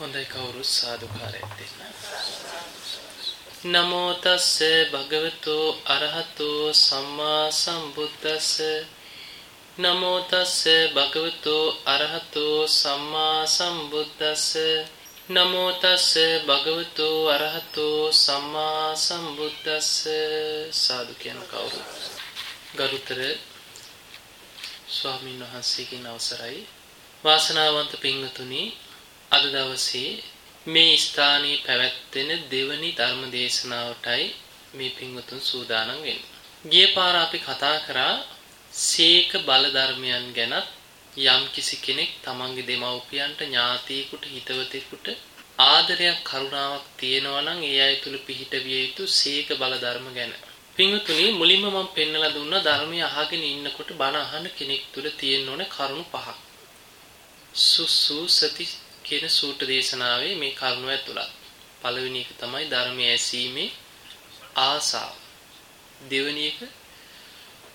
හොඳයි කවුරු සාදුකාරයක් දෙන්න. නමෝ තස්ස භගවතු අරහතෝ සම්මා සම්බුද්දස්ස. නමෝ තස්ස භගවතු අරහතෝ සම්මා සම්බුද්දස්ස. නමෝ තස්ස භගවතු අරහතෝ සම්මා සම්බුද්දස්ස. සාදු කියන කවුරු ගරුතර ස්වාමීන් වහන්සේගෙන් අවසරයි. වාසනාවන්ත පින්වතුනි අද දවසේ මේ ස්ථානයේ පැවැත්වෙන දෙවනි ධර්ම දේශනාවටයි මේ පින්වතුන් සූදානම් වෙන්නේ. ගිය පාර අපි කතා කරා සීක බල ධර්මයන් ගැනත් යම් කිසි කෙනෙක් තමන්ගේ දෙමව්පියන්ට ඥාතියෙකුට හිතවතෙකුට ආදරයක් කරුණාවක් තියෙනවා නම් ඒ අය තුල පිහිටවිය යුතු සීක බල ධර්ම ගැන. පින්වතුනි මුලින්ම මම පෙන්නලා දුන්නා ධර්මය අහගෙන ඉන්නකොට බණ අහන කෙනෙක් තුල තියෙන්න ඕන කරුණු පහක්. සුසු සති කියන සූත්‍ර දේශනාවේ මේ කරුණු ඇතුළත්. පළවෙනි එක තමයි ධර්මය ඇසීමේ ආසාව. දෙවෙනි එක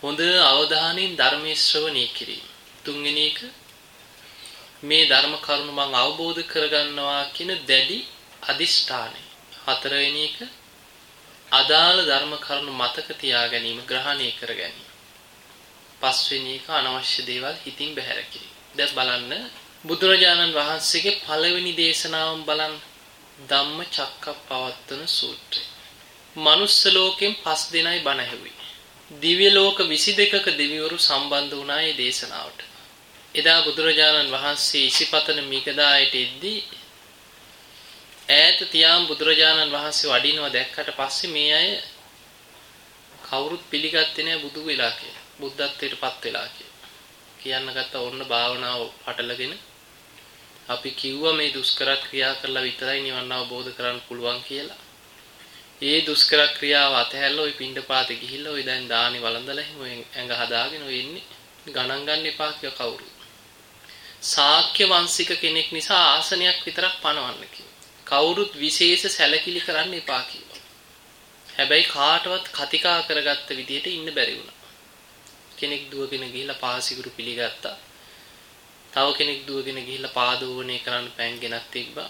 හොඳ අවධානයෙන් ධර්මයේ ශ්‍රවණය කිරීම. තුන්වෙනි එක මේ ධර්ම කරුණු මම අවබෝධ කරගන්නවා කියන දැඩි අදිෂ්ඨානය. හතරවෙනි එක අදාළ ධර්ම කරුණු මතක තියා ගැනීම ග්‍රහණය කර ගැනීම. පස්වෙනි එක අනවශ්‍ය දේවල් හිතින් බැහැර කිරීම. දැන් බලන්න බුදුරජාණන් වහන්සේගේ පළවෙනි දේශනාවන් බලන්න ධම්ම චක්කප්පවත්තන සූත්‍රය. මනුස්ස ලෝකෙන් පස් දෙනයි බණ ඇහුවේ. දිව්‍ය ලෝක 22ක දෙවිවරු සම්බන්ධ වුණා මේ දේශනාවට. එදා බුදුරජාණන් වහන්සේ ඉසිපතන මිගදායට එද්දී ඈත තියාම් බුදුරජාණන් වහන්සේ වඩිනවා දැක්කට පස්සේ මේ අය කවුරුත් පිළිගත්තේ නැහැ බුදු වෙලා කියලා. බුද්ධත්වයට පත් වෙලා කියලා. කියන්න ගත්ත ඕන්න භාවනාව පටලගෙන අපි කිව්වා මේ දුෂ්කර ක්‍රියා කරලා විතරයි නිවන් අවබෝධ කරගන්න පුළුවන් කියලා. ඒ දුෂ්කර ක්‍රියාව අතහැරලා ওই පින්ඩපාතේ ගිහිල්ලා ওই දැන් දානි වළඳලා එහෙම ඇඟ හදාගෙන ඔය ඉන්නේ. ගණන් ගන්න එපා කිය කවුරු. ශාක්‍ය වංශික කෙනෙක් නිසා ආසනයක් විතරක් පනවන්න කිව්වා. කවුරුත් විශේෂ සැලකිලි කරන්න එපා කිව්වා. හැබැයි කාටවත් කතිකා කරගත්ත විදිහට ඉන්න බැරි වුණා. කෙනෙක් දුවගෙන ගිහිල්ලා පාසිකුරු පිළිගත්තා. තව කෙනෙක් දුවගෙන ගිහිල්ලා පාදෝවණේ කරන්න පෑන් ගෙනත් තිබ්බා.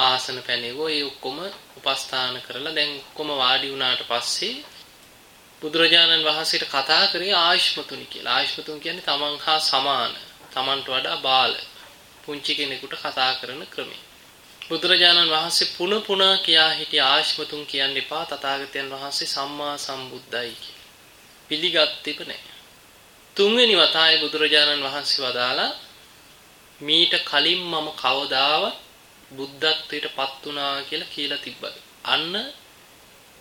ආසන පැනෙවෝ ඒ ඔක්කොම උපස්ථාන කරලා දැන් ඔක්කොම වාඩි වුණාට පස්සේ බුදුරජාණන් වහන්සේට කතා කරේ ආයුෂ්මතුනි කියලා. ආයුෂ්මතුන් කියන්නේ තමන් හා සමාන, තමන්ට වඩා බාල පුංචි කෙනෙකුට කතා කරන ක්‍රමය. බුදුරජාණන් වහන්සේ පුන පුනා කියා හිටිය ආයුෂ්මතුන් කියන්න එපා තථාගතයන් වහන්සේ සම්මා සම්බුද්දයි කියලා. පිළිගත්තේප නැහැ. තුන්වෙනි වතාවේ බුදුරජාණන් වහන්සේ වදාලා මීට කලින් මම කවදාවත් බුද්ධත්වයට පත් වුණා කියලා කියලා තිබ්බද? අන්න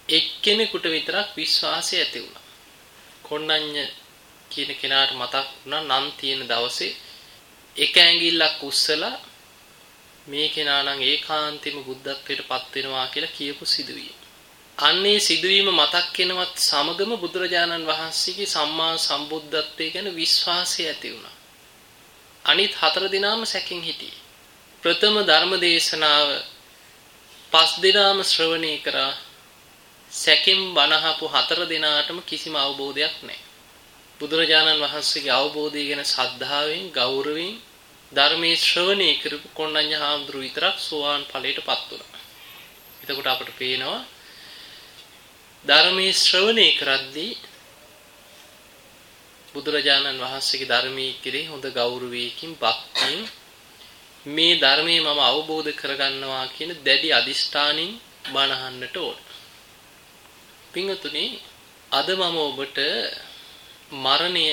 එක්කෙනෙකුට විතරක් විශ්වාසය ඇති වුණා. කොණ්ණඤ්ඤ කියන කෙනාට මතක් වුණා නම් තියෙන දවසේ එක ඇඟිල්ලක් උස්සලා මේ කෙනා නම් ඒකාන්තෙම බුද්ධත්වයට පත් වෙනවා කියලා කියපු සිදුවිය. අන්නේ සිදුවීම මතක් වෙනවත් සමගම බුදුරජාණන් වහන්සේගේ සම්මා සම්බුද්ධත්වයේ ගැන විශ්වාසය ඇති වුණා. අනිත් හතර දිනාම සැකින් හිටියේ. ප්‍රථම ධර්ම දේශනාව පස් දිනාම ශ්‍රවණය කරා සැකින් බණහපු හතර දිනාටම කිසිම අවබෝධයක් නැහැ. බුදුරජාණන් වහන්සේගේ අවබෝධය ගැන ශ්‍රද්ධාවෙන් ගෞරවයෙන් ධර්මයේ ශ්‍රවණය කරපු කොණ්ණඤ්ඤ හාමුදුරුව විතරක් සෝවාන් ඵලයටපත් වුණා. එතකොට අපට පේනවා ධර්මයේ ශ්‍රවණය කරද්දී බුදුරජාණන් වහන්සේගේ ධර්මයේ කෙරෙහි හොඳ ගෞරවයකින් භක්තියෙන් මේ ධර්මයේ මම අවබෝධ කරගන්නවා කියන දැඩි අදිෂ්ඨානින් බණහන්නට ඕන. පින්වතුනි අද මම ඔබට මරණය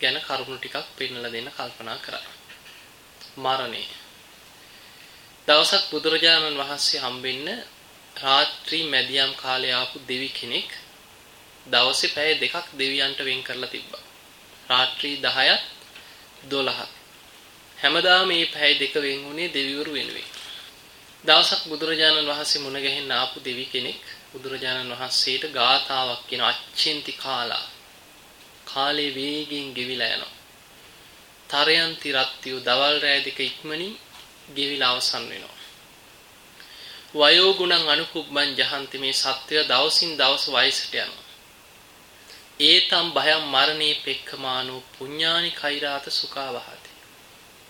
ගැන කරුණු ටිකක් පෙන්වලා දෙන්න කල්පනා කරා. මරණය. දවසක් බුදුරජාණන් වහන්සේ හම්බෙන්න රාත්‍රී මැදියම් කාලේ ආපු දෙවි කෙනෙක් දවසේ පැය දෙකක් දෙවියන්ට වෙන් කරලා තිබ්බා. රාත්‍රී 10ත් 12ත් හැමදාම මේ පැය දෙක වෙන් වුණේ දෙවිවරු වෙනුවෙන්. දවසක් බුදුරජාණන් වහන්සේ මුණ ගැහෙන්න ආපු දෙවි කෙනෙක් බුදුරජාණන් වහන්සේට ගාතාවක් කියන අච්චින්ති කාලා කාලේ වේගෙන් ගෙවිලා යනවා. තරයන්ති රත්තිය දවල් රෑ දෙක ඉක්මනින් ගෙවිලා අවසන් වෙනවා. වයෝ ගුණං අනුකුබ්බං ජහන්ති මේ සත්වය දවසින් දවස වයසට යනවා. ඒතම් භයම් මරණේ පෙක්කමානෝ පුඤ්ඤානි කෛරාත සුඛාවහති.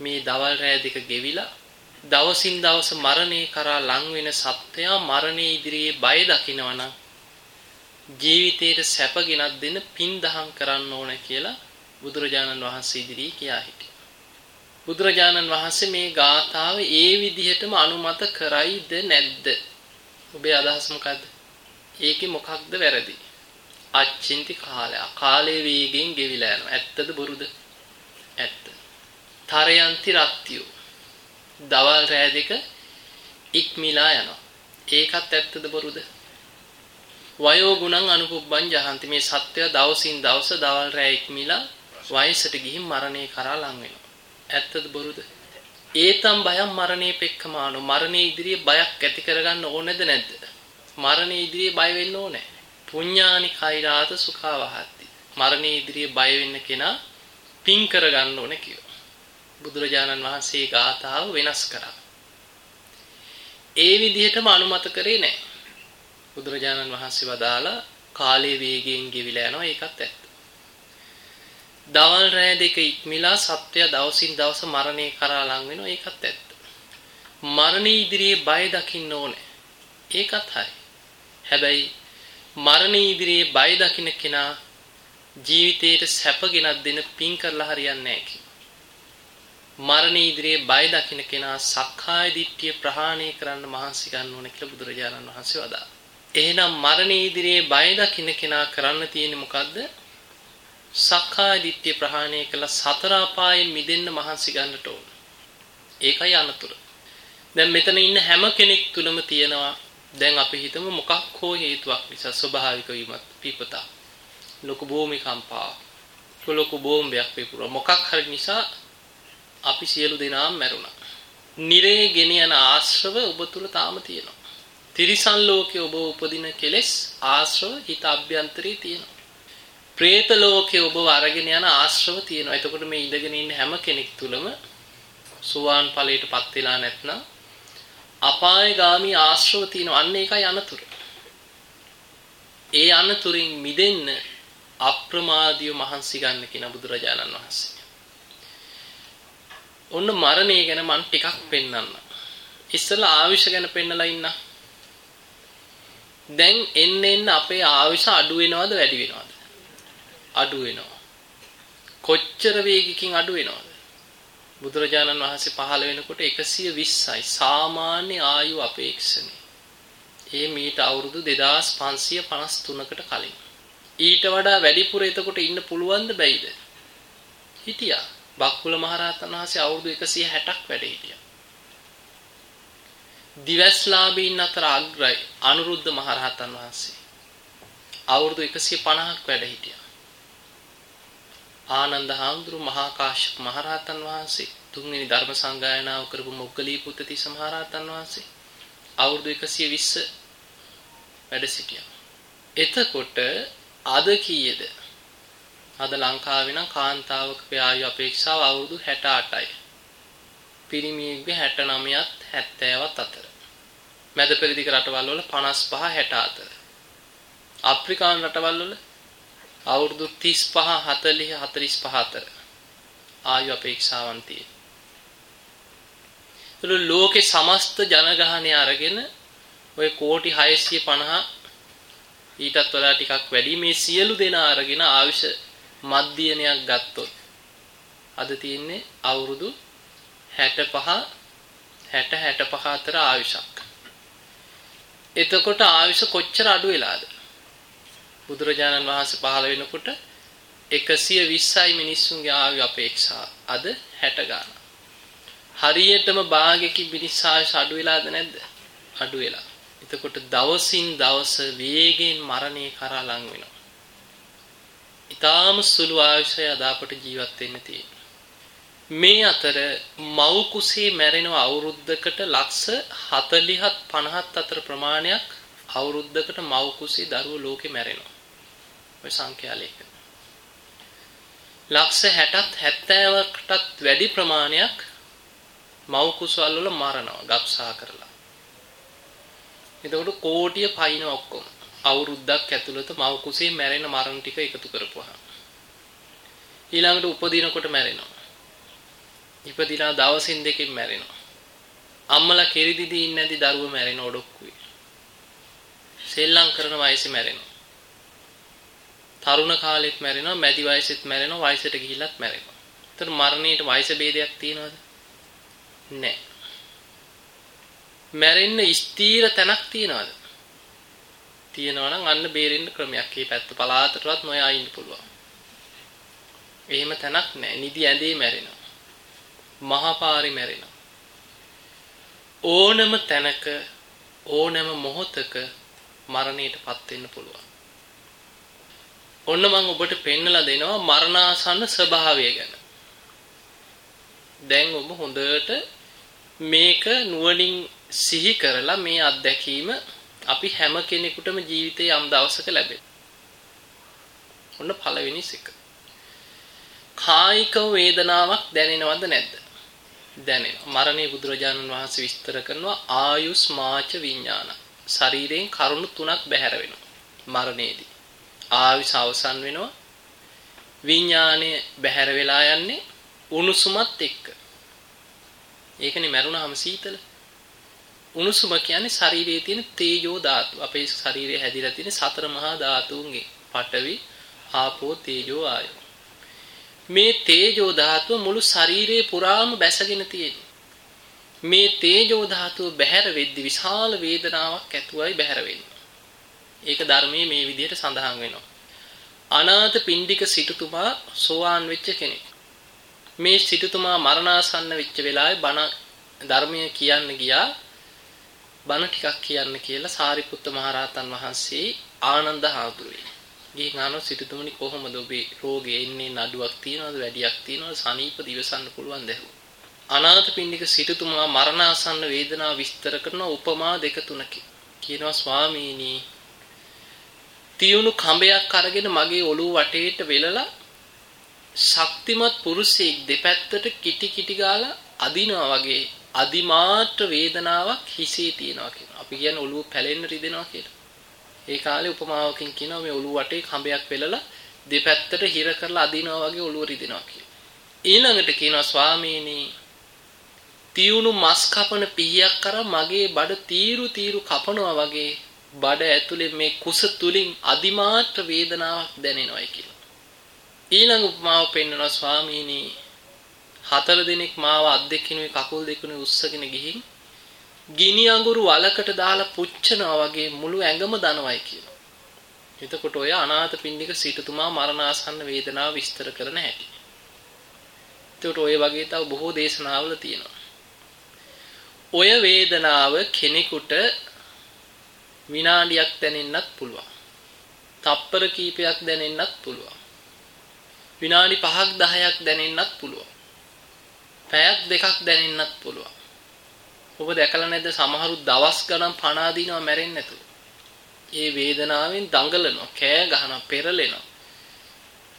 මේ දවල් රෑ දෙක ගෙවිලා දවසින් දවස මරණය කරා ලං වෙන සත්වයා මරණය ඉදිරියේ බය දකිනවනම් ජීවිතේට සැප ගෙනත් දෙන පින් දහම් කරන්න ඕන කියලා බුදුරජාණන් වහන්සේ ඉදිරියේ කියා හිටියා. බුදුරජාණන් වහන්සේ මේ ගාථාව ඒ විදිහටම අනුමත කරයිද නැද්ද? ඔබේ අදහස මොකද්ද? ඒකේ මොකක්ද වැරදි? අච්චින්ති කාලය. කාලයේ වේගෙන් ගෙවිලා යනවා. ඇත්තද බොරුද? ඇත්ත. තරයන්ති රත්තියෝ. දවල් රෑ දෙක ඉක්මිලා යනවා. ඒකත් ඇත්තද බොරුද? වයෝ ගුණං අනුපුබ්බං ජහන්ති මේ සත්‍යය දවසින් දවස දවල් රෑ ඉක්මිලා වයසට ගිහින් මරණය කරා ලං වෙනවා. ඇත්තද බොරුද? ඒතම් බයම් මරණේ පෙක්කමානෝ මරණේ ඉදිරියේ බයක් ඇති කරගන්න ඕනේද නැද්ද? මරණේ ඉදිරියේ බය වෙන්න ඕනේ. පුඤ්ඤානි කෛරාත සුඛාවහති. මරණේ ඉදිරියේ බය වෙන්න කෙනා පින් කරගන්න ඕනේ කියලා. බුදුරජාණන් වහන්සේ ගාථාව වෙනස් කරා. ඒ විදිහටම අනුමත කරේ නැහැ. බුදුරජාණන් වහන්සේ වදාලා කාලයේ වේගයෙන් ගෙවිලා යනවා ඒකත් ඇත්ත. දවල් රෑ දෙක ඉක්මිලා සත්වය දවසින් දවස මරණය කරා ලං වෙනවා ඒකත් ඇත්ත. මරණය ඉදිරියේ බය දකින්න ඕනේ. ඒකත් හරි. හැබැයි මරණය ඉදිරියේ බය දකින්න කෙනා ජීවිතේට සැප ගෙනත් දෙන පින් කරලා හරියන්නේ නැහැ මරණය ඉදිරියේ බය දකින්න කෙනා සක්කාය දිට්ඨිය ප්‍රහාණය කරන්න මහන්සි ගන්න ඕන කියලා බුදුරජාණන් වහන්සේ වදාළා. එහෙනම් මරණය ඉදිරියේ බය දකින්න කෙනා කරන්න තියෙන්නේ මොකද්ද? සක්කාය දිට්ඨිය ප්‍රහාණය කළ සතර අපායෙන් මිදෙන්න මහන්සි ගන්නට ඕන. ඒකයි අනතුර. දැන් මෙතන ඉන්න හැම කෙනෙක් තුලම තියෙනවා දැන් අපි හිතමු මොකක් හෝ හේතුවක් නිසා ස්වභාවික වීමත් පිපතා. ලොකු භූමිකම්පාවක්. ලොකු බෝම්බයක් පිපුරුවා. මොකක් හරි නිසා අපි සියලු දෙනාම මැරුණා. නිරේ ගෙන යන ආශ්‍රව ඔබ තුල තාම තියෙනවා. තිරිසන් ලෝකයේ ඔබ උපදින කෙලෙස් ආශ්‍රව හිත අභ්‍යන්තරේ තියෙනවා. പ്രേත ලෝකයේ ඔබව අරගෙන යන ආශ්‍රව තියෙනවා. එතකොට මේ ඉඳගෙන ඉන්න හැම කෙනෙක් තුලම සුවාන් ඵලයටපත් වෙලා නැත්නම් අපායগামী ආශ්‍රව තියෙනවා. අන්න ඒකයි අනතුරු. ඒ අනතුරින් මිදෙන්න අප්‍රමාදීව මහන්සි ගන්න කියන බුදුරජාණන් වහන්සේ. ඔන්න මරණය ගැන මම ටිකක් පෙන්වන්න. ඉස්සෙල්ලා ආවිෂ ගැන පෙන්නලා ඉන්න. දැන් එන්න එන්න අපේ ආවිෂ අඩු වෙනවද වැඩි වෙනවද? අඩු වෙනවා. කොච්චර වේගකින් අඩු වෙනවද? බුදුරජාණන් වහන්සේ පහළ වෙනකොට 120යි සාමාන්‍ය ආයු අපේක්ෂණය. ඒ මීට අවුරුදු 2553කට කලින්. ඊට වඩා වැඩිපුර එතකොට ඉන්න පුළුවන්ද බැයිද? හිටියා. බක්කුල මහරහතන් වහන්සේ අවුරුදු 160ක් වැඩ හිටියා. දිවස්ලාභීන් අතර අග්‍රයි අනුරුද්ධ මහරහතන් වහන්සේ. අවුරුදු 150ක් වැඩ හිටියා. ආනන්ද හාමුදුරු මහා කාශ්‍යප මහරහතන් වහන්සේ තුන්වෙනි ධර්ම සංගායනාව කරපු මොග්ගලී පුත්තිස්ස මහරහතන් වහන්සේ අවුරුදු 120 වැඩ සිටියා. එතකොට අද කීයද? අද ලංකාවේ නම් කාන්තාවක ආයු අපේක්ෂාව අවුරුදු 68යි. පිරිමියෙකුගේ 69ත් 70ත් අතර. මැද පෙරදිග රටවල් වල 55 60 අතර. අප්‍රිකානු රටවල් වල අවුරුදු 35 40 45 අතර ආයු අපේක්ෂාවන් තියෙනවා. ලෝකේ සමස්ත ජනගහනය අරගෙන ඔය කෝටි 650 ඊටත් වඩා ටිකක් වැඩි මේ සියලු දෙනා අරගෙන ආයුෂ මධ්‍යනයක් ගත්තොත් අද තියෙන්නේ අවුරුදු 65 60 65 අතර ආයුෂක්. එතකොට ආයුෂ කොච්චර අඩු වෙලාද? බුදුරජාණන් වහන්සේ පහළ වෙනකොට 120යි මිනිස්සුන්ගේ ආයු අපේක්ෂා. අද 60 ගාන. හරියටම භාගයකින් මිනිස් ආයුෂ අඩු වෙලාද නැද්ද? අඩු වෙලා. එතකොට දවසින් දවස වේගයෙන් මරණය කරා ලං වෙනවා. ඊටාම සුළු ආයුෂය අදාපට ජීවත් වෙන්න තියෙනවා. මේ අතර මව් කුසේ මැරෙන අවුරුද්දකට ලක්ෂ 40ත් 50ත් අතර ප්‍රමාණයක් අවුරුද්දකට මව් කුසේ දරුවෝ ලෝකේ මැරෙනවා. ඔය සංඛ්‍යාලයක. ලක්ෂ 60ත් 70කටත් වැඩි ප්‍රමාණයක් මව් කුසවල වල මරනවා ගබ්සා කරලා. එතකොට කෝටිය පයින් ඔක්කොම. අවුරුද්දක් ඇතුළත මව කුසේ මැරෙන මරණ ටික එකතු කරපුවා. ඊළඟට උපදිනකොට මැරෙනවා. ඉපදිනා දවසින් දෙකකින් මැරෙනවා. අම්මලා කිරිදිදී ඉන්නේ නැති දරුවෝ මැරෙන ඔඩොක්කුයි. සෙල්ලම් කරන වයසේ මැරෙනවා. තරුණ කාලෙත් මැරෙනවා, මැදි වයසෙත් මැරෙනවා, වයසට ගිහිල්ලත් මැරෙනවා. ඒතර මරණයට වයස ભેදයක් තියනවද? නැහැ. මැරෙන්න ස්ථීර තැනක් තියනවද? තියෙනවා නම් අන්න බේරෙන්න ක්‍රමයක්. මේ පැත්ත පලාතටවත් නොයා ඉන්න පුළුවන්. එහෙම තැනක් නැහැ. නිදි ඇඳේ මැරෙනවා. මහපාරි මැරෙනවා. ඕනම තැනක ඕනම මොහොතක මරණයටපත් වෙන්න පුළුවන්. ඔන්න මම ඔබට පෙන්නලා දෙනවා මරණාසන්න ස්වභාවය ගැන. දැන් ඔබ හොඳට මේක නුවණින් සිහි කරලා මේ අත්දැකීම අපි හැම කෙනෙකුටම ජීවිතේ යම් දවසක ලැබෙයි. ඔන්න පළවෙනි එක. කායික වේදනාවක් දැනෙනවද නැද්ද? දැනෙනවා. මරණය බුදුරජාණන් වහන්සේ විස්තර කරනවා ආයුස්මාච විඥාන. ශරීරයෙන් කරුණු තුනක් බැහැර වෙනවා. මරණයේදී. ආයුෂ අවසන් වෙනවා. විඥානය බැහැර වෙලා යන්නේ උණුසුමත් එක්ක. ඒකනේ මරුණාම සීතල. උණුසුම කියන්නේ ශරීරයේ තියෙන තේජෝ ධාතු. අපේ ශරීරයේ හැදිලා තියෙන සතර මහා ධාතුන්ගේ පඨවි, ආපෝ, තේජෝ, ආයෝ. මේ තේජෝ ධාතුව මුළු ශරීරේ පුරාම බැසගෙන තියෙනවා. මේ තේජෝ ධාතුව බැහැර වෙද්දි විශාල වේදනාවක් ඇතුවයි බැහැර වෙන්නේ. ඒක ධර්මයේ මේ විදිහට සඳහන් වෙනවා. අනාථ පිණ්ඩික සිටුතුමා සෝවාන් වෙච්ච කෙනෙක්. මේ සිටුතුමා මරණාසන්න වෙච්ච වෙලාවේ බණ ධර්මය කියන්න ගියා. බණ ටිකක් කියන්න කියලා සාරිපුත්ත මහරහතන් වහන්සේ ආනන්ද හාමුදුරුවෝ ගිහින් අහනවා සිටුතුමනි කොහොමද ඔබේ රෝගේ ඉන්නේ නඩුවක් තියනවද වැඩියක් තියනවද සනීප දිවසන්න පුළුවන් දැහුව. අනාථපිණ්ඩික සිටුතුමා මරණාසන්න වේදනාව විස්තර කරන උපමා දෙක තුනකින් කියනවා ස්වාමීනි තියුණු කඹයක් අරගෙන මගේ ඔළුව වටේට වෙලලා ශක්තිමත් පුරුෂයෙක් දෙපැත්තට කිටි කිටි ගාලා අදිනවා වගේ අදිමාත්‍ර වේදනාවක් හිසේ තියෙනවා කියනවා. අපි කියන්නේ ඔළුව පැලෙන්න රිදෙනවා කියලා. ඒ කාලේ උපමාවකින් කියනවා මේ ඔළුව වටේ කඹයක් වෙලලා දෙපැත්තට හිර කරලා අදිනවා වගේ ඔළුව රිදෙනවා කියලා. ඊළඟට කියනවා ස්වාමීනි තියුණු මස් කපන පිහියක් කරා මගේ බඩ තීරු තීරු කපනවා වගේ බඩ ඇතුලේ මේ කුස තුලින් අදිමාත්‍ර වේදනාවක් දැනෙනවායි කියලා. ඊළඟ උපමාව පෙන්වනවා ස්වාමීනි හතර දිනක් මාව අත් දෙකිනුයි කකුල් දෙකිනුයි උස්සගෙන ගිහින් ගිනි අඟුරු වලකට දාලා පුච්චනවා වගේ මුළු ඇඟම දනවයි කියලා. එතකොට ඔය අනාථ පින්නික සිටුතුමා මරණාසන්න වේදනාව විස්තර කරන හැටි. එතකොට ඔය වගේ තව බොහෝ දේශනාවල තියෙනවා. ඔය වේදනාව කෙනෙකුට විනාඩියක් දැනෙන්නත් පුළුවන්. තප්පර කීපයක් දැනෙන්නත් පුළුවන්. විනාඩි 5ක් 10ක් දැනෙන්නත් පුළුවන්. පැයක් දෙකක් දැනෙන්නත් පුළුවන්. ඔබ දැකලා නැද්ද සමහරු දවස් ගණන් පණ අදිනවා මැරෙන්නේ නැතුව. ඒ වේදනාවෙන් දඟලනවා, කෑ ගහනවා, පෙරලෙනවා.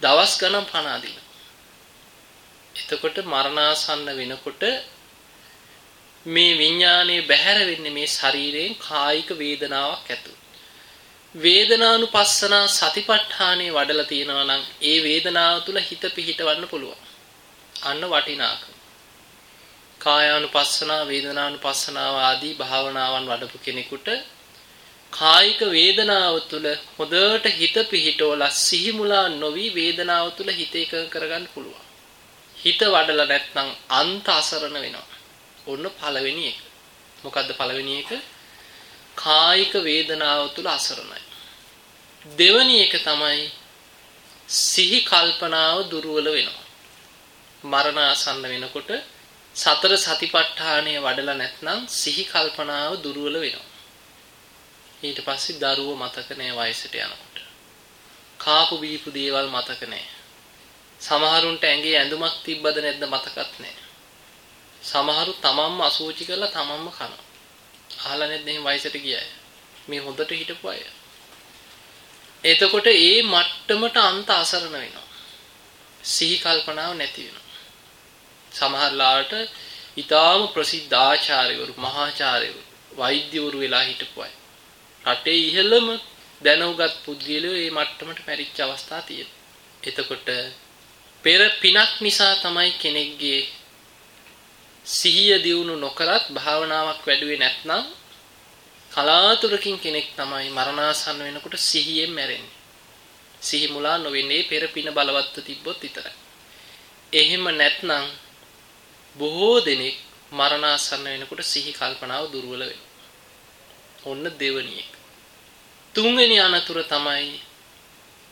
දවස් ගණන් පණ අදිනවා. එතකොට මරණාසන්න වෙනකොට මේ විඥානයේ බැහැර වෙන්නේ මේ ශරීරයෙන් කායික වේදනාවක් ඇතුව. වේදනානුපස්සනා සතිපට්ඨානේ වඩලා තියෙනවා නම් ඒ වේදනාව තුල හිත පිහිටවන්න පුළුවන්. අන්න වටිනාකම. කායානුපස්සනා වේදනානුපස්සනාව ආදී භාවනාවන් වඩපු කෙනෙකුට කායික වේදනාව තුළ හොඳට හිත පිහිටවලා සිහිමුලා නොවි වේදනාව තුළ හිත එකඟ කරගන්න පුළුවන්. හිත වඩලා නැත්නම් අන්ත අසරණ වෙනවා. ඔන්න පළවෙනි එක. මොකද්ද පළවෙනි එක? කායික වේදනාව තුළ අසරණයි. දෙවැනි එක තමයි සිහි කල්පනාව දුර්වල වෙනවා. මරණ ආසන්න වෙනකොට සතර සතිපට්ඨානය වඩලා නැත්නම් සිහි කල්පනාව දුර්වල වෙනවා. ඊට පස්සේ දරුවෝ මතක නෑ වයසට යනකොට. කාපු බීපු දේවල් මතක නෑ. සමහරුන්ට ඇඟේ ඇඳුමක් තිබ්බද නැද්ද මතකත් නෑ. සමහරු තමන්ම අසූචි කරලා තමන්ම කනවා. අහලා නැද්ද එහෙම වයසට ගිය මේ හොඳට හිටපු අය. එතකොට ඒ මට්ටමට අන්ත අසරණ වෙනවා. සිහි කල්පනාව නැති වෙනවා. සමහරලාට ඊටාම ප්‍රසිද්ධ ආචාර්යවරු මහාචාර්යවරු වෛද්‍යවරු වෙලා හිටපු අය. රටේ ඉහළම දැනුගත් පුද්ගලයෝ මේ මට්ටමට පැරිච්ච අවස්ථා තියෙනවා. එතකොට පෙර පිනක් නිසා තමයි කෙනෙක්ගේ සිහිය දියුණු නොකරත් භාවනාවක් වැඩුවේ නැත්නම් කලාතුරකින් කෙනෙක් තමයි මරණාසන්න වෙනකොට සිහියෙන් මැරෙන්නේ. සිහි මුලා නොවෙන්නේ පෙර පින බලවත්ව තිබ්බොත් විතරයි. එහෙම නැත්නම් බොහෝ දෙනෙක් මරණාසන්න වෙනකොට සිහි කල්පනාව දුර්වල වෙනවා. ඔන්න දෙවණි එක. තුන්වෙනි අනතුර තමයි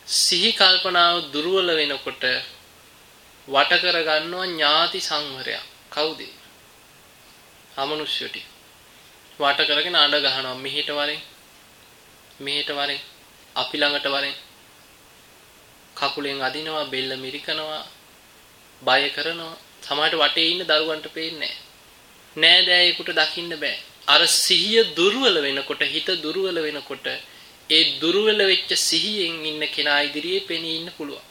සිහි කල්පනාව දුර්වල වෙනකොට වට කරගන්නවා ඥාති සංවරයක්. කවුද? අමනුෂ්‍ය ටික. වට කරගෙන අඬ ගහනවා. මෙහිට වරෙන් මෙහිට වරෙන් අපි ළඟට වරෙන්. කකුලෙන් අදිනවා බෙල්ල මිරිකනවා බය කරනවා. සමහරට වටේ ඉන්න දරුවන්ට පේන්නේ නැහැ. නෑදෑයෙකුට දකින්න බෑ. අර සිහිය දුර්වල වෙනකොට හිත දුර්වල වෙනකොට ඒ දුර්වල වෙච්ච සිහියෙන් ඉන්න කෙනා ඉදිරියේ පෙනී ඉන්න පුළුවන්.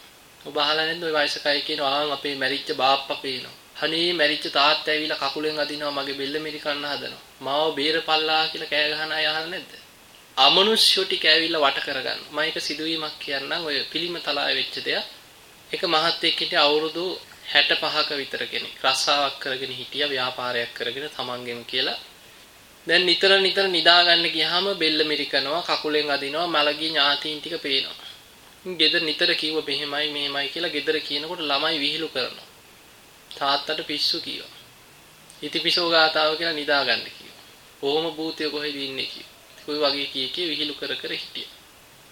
ඔබ අහලා නැද්ද ওই වයසක අය කියනවා ආන් අපේ මැරිච්ච බාප්පා පේනවා. අනේ මැරිච්ච තාත්තා ඇවිල්ලා කකුලෙන් අදිනවා මගේ බෙල්ල මිරිකන්න හදනවා මාව බේරපල්ලා කියලා කෑ ගහන අය අහලා නැද්ද අමනුෂ්‍යෝ ටික ඇවිල්ලා වට කරගන්න. මම ඒක සිදුවීමක් කියන්නම් ඔය පිළිම තලාවේ වෙච්ච දෙයක්. එක මහත්තයෙක් හිටිය අවුරුදු 65ක විතර කෙනෙක්. රස්සාවක් කරගෙන හිටියා ව්‍යාපාරයක් කරගෙන තමන්ගෙන් කියලා. දැන් නිතර නිතර නිදා ගන්න ගියාම බෙල්ල මිරිකනවා, කකුලෙන් අදිනවා, මලගිය ඥාතීන් ටික පේනවා. ගෙදර නිතර කිව්ව මෙහෙමයි මෙහෙමයි කියලා ගෙදර කියනකොට ළමයි විහිළු කරනවා. තාත්තට පිස්සු කියනවා. ඉතිපිසෝ ගාතාව කියලා නිදා ගන්න කිව්වා. කොහොම භූතය කොහෙද ඉන්නේ කිව්වා. ඔය වගේ කී කී විහිළු කර කර හිටියා.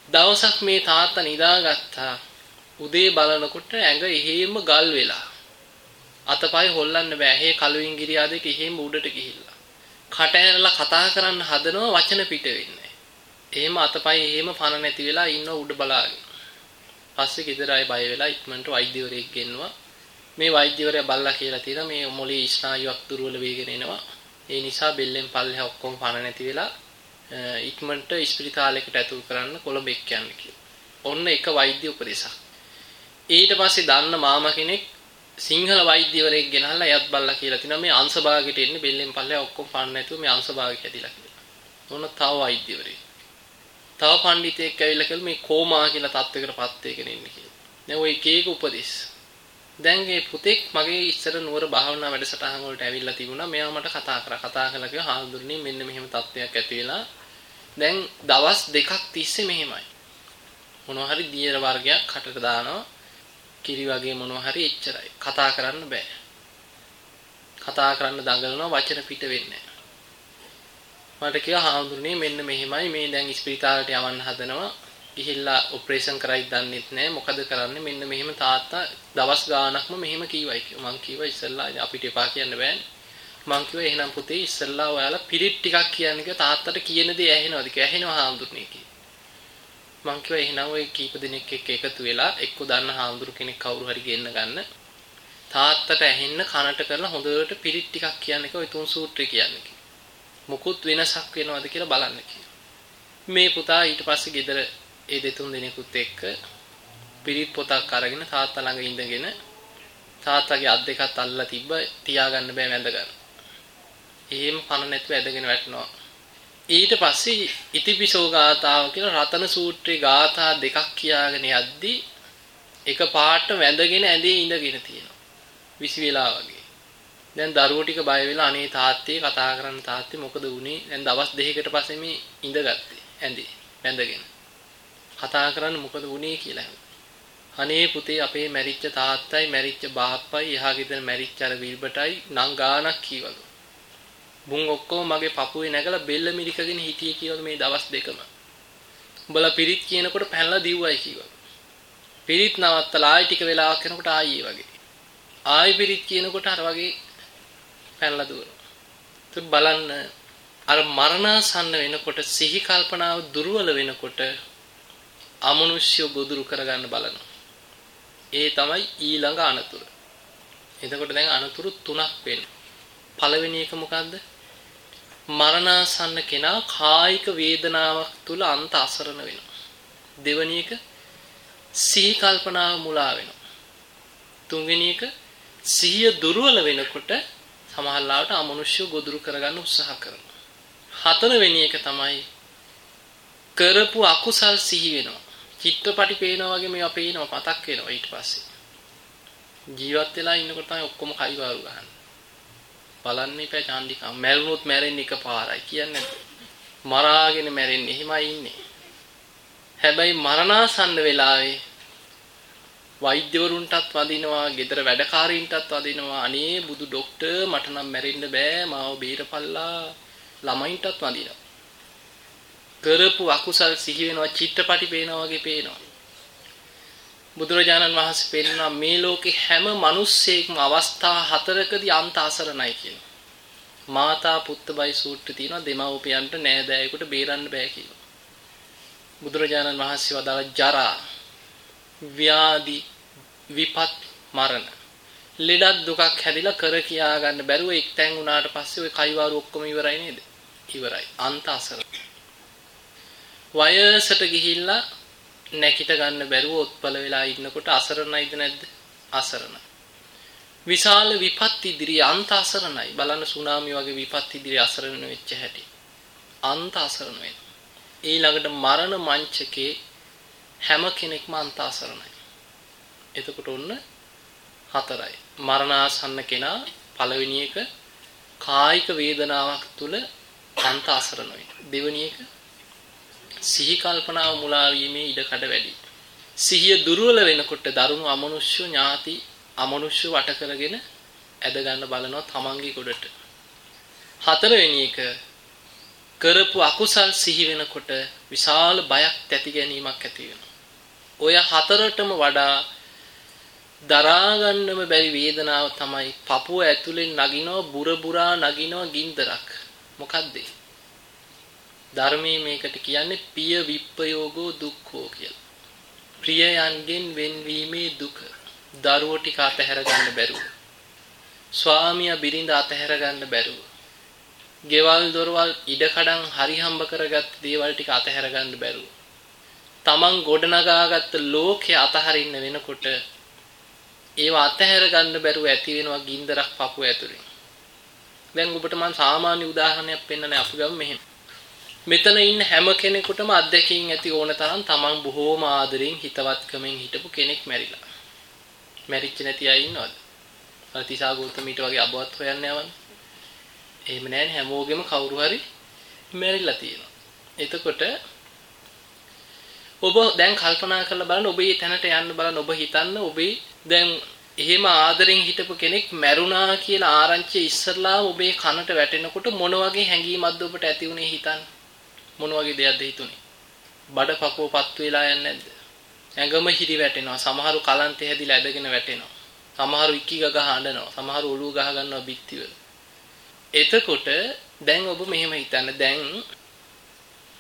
දවසක් මේ තාත්තා නිදාගත්තා. උදේ බලනකොට ඇඟ එහෙම ගල් වෙලා. අතපය හොල්ලන්න බෑ. හේ කලුයින් ගිරියා දෙක එහෙම උඩට ගිහිල්ලා. කට ඇරලා කතා කරන්න හදනවා වචන පිට වෙන්නේ. එහෙම අතපය එහෙම පණ නැති වෙලා ඉන්න උඩ බලාගෙන. පස්සේ ගෙදර අය බය වෙලා ඉක්මනට වෛද්‍යවරයෙක් ගෙන්නවා. මේ වෛද්‍යවරයා බල්ලා කියලා තියෙනවා මේ මොළේ ස්නායුවක් දුර්වල වෙගෙන එනවා. ඒ නිසා බෙල්ලෙන් පල්ලෙහා ඔක්කොම පණ නැති වෙලා ඉක්මනට ස්පිරිතාලයකට ඇතුල් කරන්න කොළඹ එක්ක යන්න කියලා. ඔන්න එක වෛද්‍ය උපදේශක්. ඊට පස්සේ දන්න මාමා කෙනෙක් සිංහල වෛද්‍යවරයෙක් ගෙනහලා එයත් බල්ලා කියලා තිනවා මේ අංශභාගයට එන්නේ බෙල්ලෙන් පල්ලෙහා ඔක්කොම පාන්න නැතුව මේ අංශභාගය හැදිලා කියලා. මොන තව වෛද්‍යවරයෙක්. තව පඬිතෙක් ඇවිල්ලා කියලා මේ කෝමා කියලා තත්වයකටපත් වෙගෙන ඉන්නේ කියලා. දැන් ওই එක එක උපදේශ. දැන් මේ පුතෙක් මගේ ඉස්සර නුවර භාවනා වැඩසටහන් වලට ඇවිල්ලා තිබුණා. මෙයා මට කතා කරා. කතා කළා කිව්වා හාමුදුරනේ මෙන්න මෙහෙම තත්ත්වයක් ඇති වෙලා දැන් දවස් දෙකක් තිස්සේ මෙහෙමයි. මොනවා හරි දියර වර්ගයක් කටට දානවා. කිරි වගේ මොනවා හරි එච්චරයි. කතා කරන්න බෑ. කතා කරන්න දඟලනවා වචන පිට වෙන්නේ මට කිව්වා හාමුදුරනේ මෙන්න මෙහෙමයි මේ දැන් ස්පිරිතාලට යවන්න හදනවා. ගිහිල්ලා ඔපරේෂන් කරයි දන්නෙත් නෑ මොකද කරන්නේ මෙන්න මෙහෙම තාත්තා දවස් ගාණක්ම මෙහෙම කීවයි කිව්වා. මං කිව්වා ඉස්සල්ලා අපිට එපා කියන්න බෑනේ. මං කිව්වා එහෙනම් පුතේ ඉස්සල්ලා ඔයාලා පිරිත් ටිකක් කියන්න කිව්වා තාත්තට කියන දේ ඇහෙනවද කියලා ඇහෙනවා හාමුදුරනේ කිව්වා. මං කිව්වා එහෙනම් ඔය කීප දිනක් එක්ක එකතු වෙලා එක්ක දන්න හාමුදුරු කෙනෙක් කවුරු හරි ගෙන්න ගන්න. තාත්තට ඇහෙන්න කනට කරලා හොඳට පිරිත් ටිකක් කියන්න කිව්වා ඔය තුන් සූත්‍රය කියන්න කිව්වා. මුකුත් වෙනසක් වෙනවද කියලා බලන්න කිව්වා. මේ පුතා ඊට පස්සේ ගෙදර ඒ දෙතුන් දිනකුත් එක්ක පිරිත් පොතක් අරගෙන තාත්තා ළඟ ඉඳගෙන තාත්තගේ අත් දෙකත් අල්ලලා තිබ්බ තියාගන්න බෑ වැඳ ගන්න. එහෙම පණ නැතුව ඇදගෙන වැටෙනවා. ඊට පස්සේ ඉතිපිසෝ ගාථාව කියලා රතන සූත්‍රයේ ගාථා දෙකක් කියාගෙන යද්දී එක පාට වැඳගෙන ඇඳේ ඉඳගෙන තියෙනවා. විසි වෙලා වගේ. දැන් දරුවෝ ටික බය වෙලා අනේ තාත්තේ කතා කරන්න තාත්තේ මොකද වුනේ? දැන් දවස් දෙකකට පස්සේ මේ ඉඳගත්තේ ඇඳේ වැඳගෙන. කතා කරන්න මොකද වුනේ කියලා. අනේ පුතේ අපේ මැරිච්ච තාත්තයි මැරිච්ච බාප්පයි එහා ගෙදර මැරිච්ච අර විල්බටයි නම් ගානක් කීවලු. මුන් ඔක්කොම මගේ පපුවේ නැගලා බෙල්ල මිරිකගෙන හිටියේ කියලා මේ දවස් දෙකම. උඹලා පිරිත් කියනකොට පැනලා දිව්වයි කිව්වා. පිරිත් නවත්තලා ආයි ටික වෙලාවක් යනකොට ආයි වගේ. ආයි පිරිත් කියනකොට අර වගේ පැනලා දුවනවා. ඒත් බලන්න අර මරණාසන්න වෙනකොට සිහි කල්පනාව දුර්වල වෙනකොට අමනුෂ්‍ය ගොදුරු කරගන්න බලනවා. ඒ තමයි ඊළඟ අනතුර. එතකොට දැන් අනතුරු තුනක් වෙනවා. පළවෙනි එක මොකද්ද? මරණාසන්න කෙනා කායික වේදනාවක් තුල අන්ත අසරණ වෙනවා. දෙවෙනි එක සිහි කල්පනාව මුලා වෙනවා. තුන්වෙනි එක සිහිය දුර්වල වෙනකොට සමහරවිට අමනුෂ්‍ය ගොදුරු කරගන්න උත්සාහ කරනවා. හතරවෙනි එක තමයි කරපු අකුසල් සිහි වෙනවා. චිත්‍රපටි පේනවා වගේ මේවා පේනවා මතක් වෙනවා ඊට පස්සේ. ජීවත් වෙලා ඉන්නකොට තමයි ඔක්කොම කයිවාරු ගහන්නේ. බලන්න ඉපෑ චාන්දිකා මැරුණොත් මැරෙන්නේ එකපාරයි කියන්නේ මරාගෙන මැරෙන්නේ එහෙමයි ඉන්නේ හැබැයි මරණාසන්න වෙලාවේ වෛද්‍යවරුන්ටත් වදිනවා, ගෙදර වැඩකාරීන්ටත් වදිනවා. අනේ බුදු ડોක්ටර් මට නම් මැරෙන්න බෑ. මාව බේරපල්ලා. ළමයින්ටත් වදිනවා. කරපු අකුසල් සිහි වෙනවා, චිත්‍රපටි පේනවා වගේ පේනවා. බුදුරජාණන් වහන්සේ පෙන්වනවා මේ ලෝකේ හැම මිනිස්සෙක්ම අවස්ථා හතරකදී අන්ත අසරණයි කියනවා. මාතා පුත්තබයි සූත්‍රය තියෙනවා දෙමව්පියන්ට නෑදෑයෙකුට බේරන්න බෑ කියලා. බුදුරජාණන් වහන්සේ වදාළ ජරා ව්‍යාධි විපත් මරණ ලෙඩක් දුකක් හැදිලා කර කියා ගන්න බැරුව එක්තැන් වුණාට පස්සේ ওই කයිවාරු ඔක්කොම ඉවරයි නේද? ඉවරයි. අන්ත අසර. වයසට ගිහිල්ලා නැකිට ගන්න බැරුව උත්පල වෙලා ඉන්නකොට අසරණයිද නැද්ද? අසරණයි. විශාල විපත් ඉදිරියේ අන්ත අසරණයි. බලන්න සුනාමි වගේ විපත් ඉදිරියේ අසරණ වෙච්ච හැටි. අන්ත අසරණ වෙනවා. ඊළඟට මරණ මංචකේ හැම කෙනෙක්ම අන්තාසරණයි. එතකොට ඔන්න හතරයි. මරණාසන්න කෙනා පළවෙනි එක කායික වේදනාවක් තුල අන්තාසරණ වෙනවා. දෙවෙනි එක සිහි කල්පනාව මුලා වීමේ ඉඩකඩ වැඩි. සිහිය දුර්වල වෙනකොට දරුණු අමනුෂ්‍ය ඥාති අමනුෂ්‍ය වට කරගෙන ඇද ගන්න බලනවා තමන්ගේ ගොඩට. හතරවෙනි එක කරපු අකුසල් සිහි වෙනකොට විශාල බයක් තැති ගැනීමක් ඇති වෙනවා. ඔය හතරටම වඩා දරා ගන්නම බැරි වේදනාව තමයි පපුව ඇතුලෙන් නගිනව බුර බුරා නගිනව ගින්දරක්. මොකද්ද? ධර්මයේ මේකට කියන්නේ පිය විප්පයෝගෝ දුක්ඛෝ කියලා. ප්‍රියයන්ගෙන් වෙන්වීමේ දුක. දරුවෝ ටික අතහැර ගන්න බැරුව. ස්වාමියා බිරිඳ අතහැර ගන්න බැරුව. ගෙවල් දොරවල් ඉඩකඩම් හරි හම්බ කරගත්ත දේවල් ටික අතහැර ගන්න බැරුව. තමන් ගොඩනගාගත්ත ලෝකය අතහරින්න වෙනකොට ඒව අතහැර ගන්න බැරුව ඇති වෙනවා ගින්දරක් පපුව ඇතුලේ. දැන් ඔබට මම සාමාන්‍ය උදාහරණයක් පෙන්නන්නේ අපි ගමු මෙහෙම. මෙතන ඉන්න හැම කෙනෙකුටම අත්දැකීම් ඇති ඕන තරම් තමන් බොහෝම ආදරෙන් හිතවත්කමෙන් හිටපු කෙනෙක් මැරිලා. මැරිච්ච නැති අය ඉන්නවද? අර තිසා ගෞතමීට වගේ අබවත් හොයන්න යවන්නේ. එහෙම නැහැ හැමෝගෙම කවුරු හරි මැරිලා තියෙනවා. එතකොට ඔබ දැන් කල්පනා කරලා බලන්න ඔබ මේ තැනට යන්න බලන්න ඔබ හිතන්න ඔබේ දැන් එහෙම ආදරෙන් හිටපු කෙනෙක් මැරුණා කියලා ආරංචිය ඉස්සරලා ඔබේ කනට වැටෙනකොට මොන වගේ හැඟීමක්ද ඔබට ඇති වුනේ හිතන්න මොන වගේ දෙයක්ද හිතුනේ? බඩ පපුව පත්තු වෙලා යන්නේ නැද්ද? ඇඟම හිරි වැටෙනවා. සමහරු කලන්තේ හැදිලා ඇදගෙන වැටෙනවා. සමහරු ඉක්කි ගග හඬනවා සමහරු ඔළුව ගහ ගන්නවා බිත්තිවල. එතකොට දැන් ඔබ මෙහෙම හිතන්න. දැන්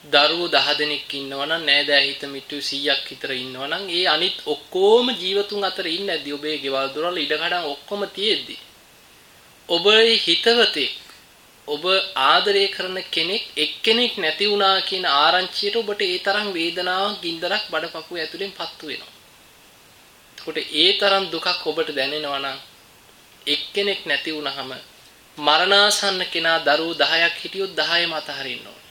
දරුවෝ 10 දෙනෙක් ඉන්නවනම් නෑදෑ හිත මිටු 100ක් විතර ඉන්නවනම් ඒ අනිත් ඔක්කොම ජීවතුන් අතර ඉන්නේ නැද්දි? ඔබේ ගෙවල් දොරවල් ඉඩකඩම් ඔක්කොම තියෙද්දි. ඔබේ හිතවතේ ඔබ ආදරය කරන කෙනෙක් එක්කෙනෙක් නැති වුණා කියන ආරංචියට ඔබට ඒ තරම් වේදනාවක් ගින්දරක් බඩපපුව ඇතුලෙන් පත්තු වෙනවා. එතකොට ඒ තරම් දුකක් ඔබට දැනෙනවා නම් එක්කෙනෙක් නැති වුණාම මරණාසන්න කෙනා දරුවෝ 10ක් හිටියොත් 10ම අතහරින්න ඕන.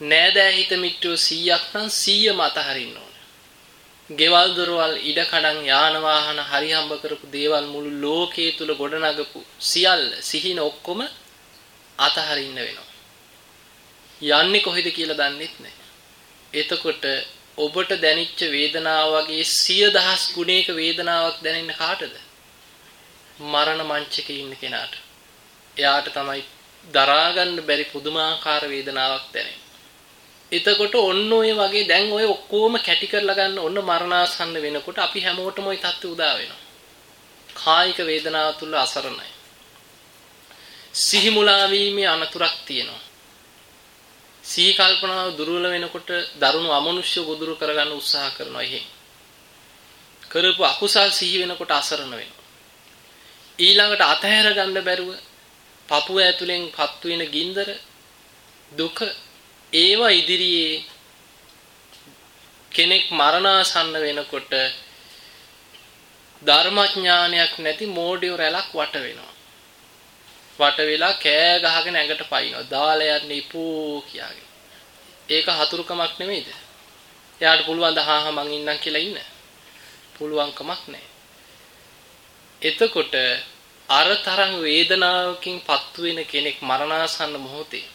නෑදෑ හිත මිත්‍රෝ 100ක් නම් 100ම අතහරින්න ඕන. ගෙවල් දොරවල් ඉඩ කඩන් යාන වාහන හරි හම්බ කරපු දේවල් මුළු ලෝකයේ තුල ගොඩනගපු සියල්ල සිහින ඔක්කොම අතහරින්න වෙනවා. යන්නේ කොහෙද කියලා දන්නෙත් නැහැ. එතකොට ඔබට දැනෙච්ච වේදනාව වගේ සිය දහස් ගුණයක වේදනාවක් දැනෙන්න කාටද? මරණ මංචකේ ඉන්න කෙනාට. එයාට තමයි දරා ගන්න බැරි පුදුමාකාර වේදනාවක් දැනෙන්නේ. එතකොට ඔන්න ඔය වගේ දැන් ඔය ඔක්කොම කැටි කරලා ගන්න ඔන්න මරණාසන්න වෙනකොට අපි හැමෝටම ওই தත්ත්වය උදා වෙනවා. කායික වේදනාව තුල අසරණයි. සිහි මුලා වීමේ අනතුරක් තියෙනවා. සිහි කල්පනාව දුර්වල වෙනකොට දරුණු අමනුෂ්‍ය ගොදුරු කරගන්න උත්සාහ කරනවා එහෙන්. කරපු අකුසල් සිහි වෙනකොට අසරණ වෙනවා. ඊළඟට අතහැර ගන්න බැරුව පපුව ඇතුලෙන් පත්තු වෙන ගින්දර දුක ඒවා ඉදිරියේ කෙනෙක් මරණාසන්න වෙනකොට ධර්මඥානයක් නැති මෝඩිය රැලක් වට වෙනවා. වට වෙලා කෑ ගහගෙන ඇඟට පයින්නවා. දාලා යන්නේ පෝ කියාගෙන. ඒක හතුරුකමක් නෙමෙයිද? එයාට පුළුවන් ද හා හා මං ඉන්නම් කියලා ඉන්න. පුළුවන් කමක් නැහැ. එතකොට අර තරම් වේදනාවකින් පත්තු වෙන කෙනෙක් මරණාසන්න මොහොතේ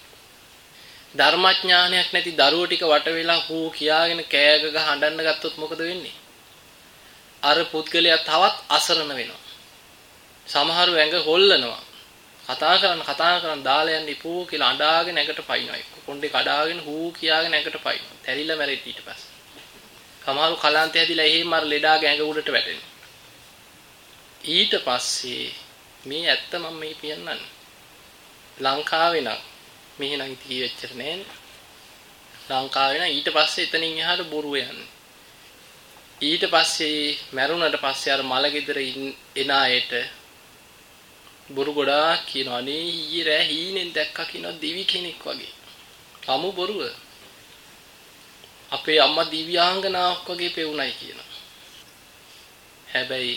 ධර්මඥානයක් නැති දරුවෝ ටික වට වෙලා හූ කියාගෙන කෑග ගහ හඬන්න ගත්තොත් මොකද වෙන්නේ? අර පුද්ගලයා තවත් අසරණ වෙනවා. සමහරු ඇඟ හොල්ලනවා. කතා කරන්න කතා කරන්න දාලා යන්න ඉපෝ කියලා අඬාගෙන ඇඟට පයින්නවා. එක්ක කොණ්ඩේ කඩාගෙන හූ කියාගෙන ඇඟට පයින්නවා. තැරිලා මැරෙත් ඊට පස්සේ. සමහරු කලාන්තය හැදිලා එහෙම අර ලෙඩාගේ ඇඟ උඩට වැටෙනවා. ඊට පස්සේ මේ ඇත්ත මම මේ කියන්නන්නේ. ලංකාවේ නම් මෙහෙ නම් ඉති වෙච්චර නෑනේ. ලංකාවේ නම් ඊට පස්සේ එතනින් එහාට බොරුව යන්නේ. ඊට පස්සේ මැරුණට පස්සේ අර මලගෙදර එන අයට බොරු ගොඩාක් කියනවා අනේ ඊයේ රෑ හීනෙන් දැක්කා කියනවා දිවි කෙනෙක් වගේ. අමු බොරුව. අපේ අම්මා දිව්‍යාංගනාවක් වගේ පෙවුනයි කියනවා. හැබැයි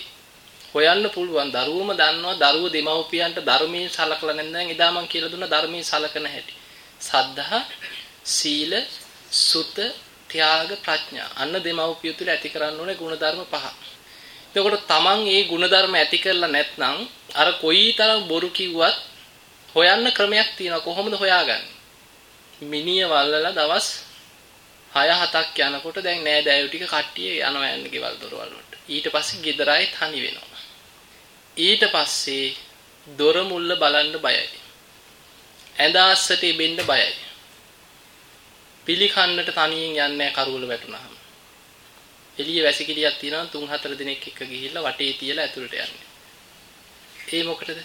හොයන්න පුළුවන් දරුවම දන්නවා දරුවෝ දෙමව්පියන්ට ධර්මයේ සලකලා නැත්නම් එදා මම කියලා දුන්න ධර්මයේ සලකන හැටි. සද්ධා, සීල, සුත, ත්‍යාග, ප්‍රඥා. අන්න දෙමව්පිය තුල ඇති කරන්න ඕනේ ಗುಣධර්ම පහ. එතකොට තමන් මේ ಗುಣධර්ම ඇති කරලා නැත්නම් අර කොයිතරම් බොරු කිව්වත් හොයන්න ක්‍රමයක් තියෙනවා කොහොමද හොයාගන්නේ? මිනිය වල්ලලා දවස් 6 7ක් යනකොට දැන් නෑ දෑයු ටික කට්ටිය යනවා යන්නේ ගෙවල් දොරවල් වලට. ඊට පස්සේ ගෙදරයි තනි වෙනවා. ඊට පස්සේ දොර මුල්ල බලන්න බයයි. ඇඳාස්සට ඉබෙන්න බයයි. පිළිකන්නට තනියෙන් යන්නේ කරුවල වැටුනහම. එළිය වැසිකිළියක් තියෙනවා තුන් හතර දිනක් එක්ක ගිහිල්ලා වටේ තියලා ඇතුළට යන්නේ. ඒ මොකටද?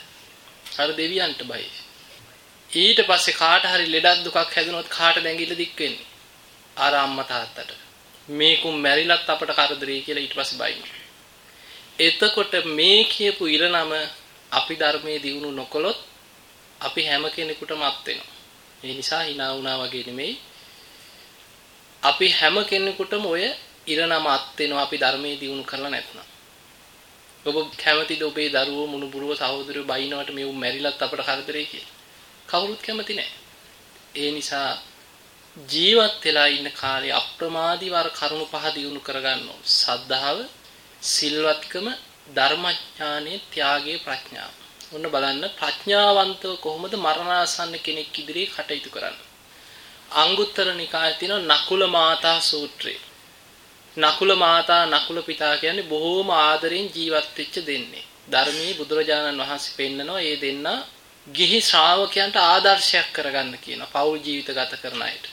අර දෙවියන්ට බයයි. ඊට පස්සේ කාට හරි ලෙඩක් දුකක් හැදුනොත් කාට දැඟිල්ල දික් වෙන්නේ? අර අම්මා තාත්තට. මේකුම් මැරිලත් අපට කරදරේ කියලා ඊට පස්සේ බයිනවා. එතකොට මේ කියපු ඉරණම අපි ධර්මයේ දිනු නොකළොත් අපි හැම කෙනෙකුටම අත් වෙනවා. ඒ නිසා hina වුණා වගේ නෙමෙයි. අපි හැම කෙනෙකුටම ඔය ඉරණම අත් වෙනවා අපි ධර්මයේ දිනු කරලා නැත්නම්. ඔබ කැමතිද ඔබේ දරුවෝ මුණුබුරුව සහෝදරයෝ බයිනවට මේ උන් මැරිලත් අපට කරදරේ කියලා? කවුරුත් කැමති නැහැ. ඒ නිසා ජීවත් වෙලා ඉන්න කාලේ අප්‍රමාදීව අර කරුණු පහ දිනු කරගන්න ඕන. සද්ධාව සිල්වත්කම ධර්මඥානෙ ත්‍යාගයේ ප්‍රඥාව. ඔන්න බලන්න ප්‍රඥාවන්තව කොහොමද මරණාසන්න කෙනෙක් ඉදිරියේ කටයුතු කරන්නේ. අංගුත්තර නිකායේ තියෙන නකුල මාතා සූත්‍රය. නකුල මාතා නකුල පිතා කියන්නේ බොහෝම ආදරෙන් ජීවත් වෙච්ච දෙන්නේ. ධර්මයේ බුදුරජාණන් වහන්සේ පෙන්නනවා මේ දෙන්න ගිහි ශ්‍රාවකයන්ට ආදර්ශයක් කරගන්න කියන පෞල් ජීවිත ගත කරන අයට.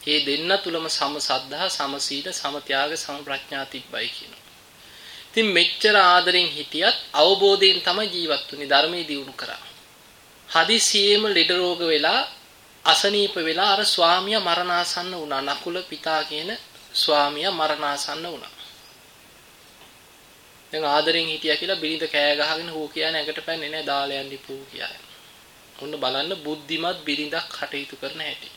මේ දෙන්න තුලම සම සද්ධා, සම සීල, සම ත්‍යාග, සම ප්‍රඥා තිබ්බයි කියනවා. ඉතින් මෙච්චර ආදරෙන් හිටියත් අවබෝධයෙන් තමයි ජීවත් වුනේ ධර්මයේ දියුණු කරා. හදිසියෙම ලෙඩ රෝග වෙලා අසනීප වෙලා අර ස්වාමියා මරණාසන්න වුණා. නකුල පිතා කියන ස්වාමියා මරණාසන්න වුණා. දැන් ආදරෙන් හිටියා කියලා බිරිඳ කෑ ගහගෙන හෝ කියන එකට පැන්නේ නැහැ දාලා යන්න ඉපෝ කියලා. ඔන්න බලන්න බුද්ධිමත් බිරිඳක් කටයුතු කරන හැටි.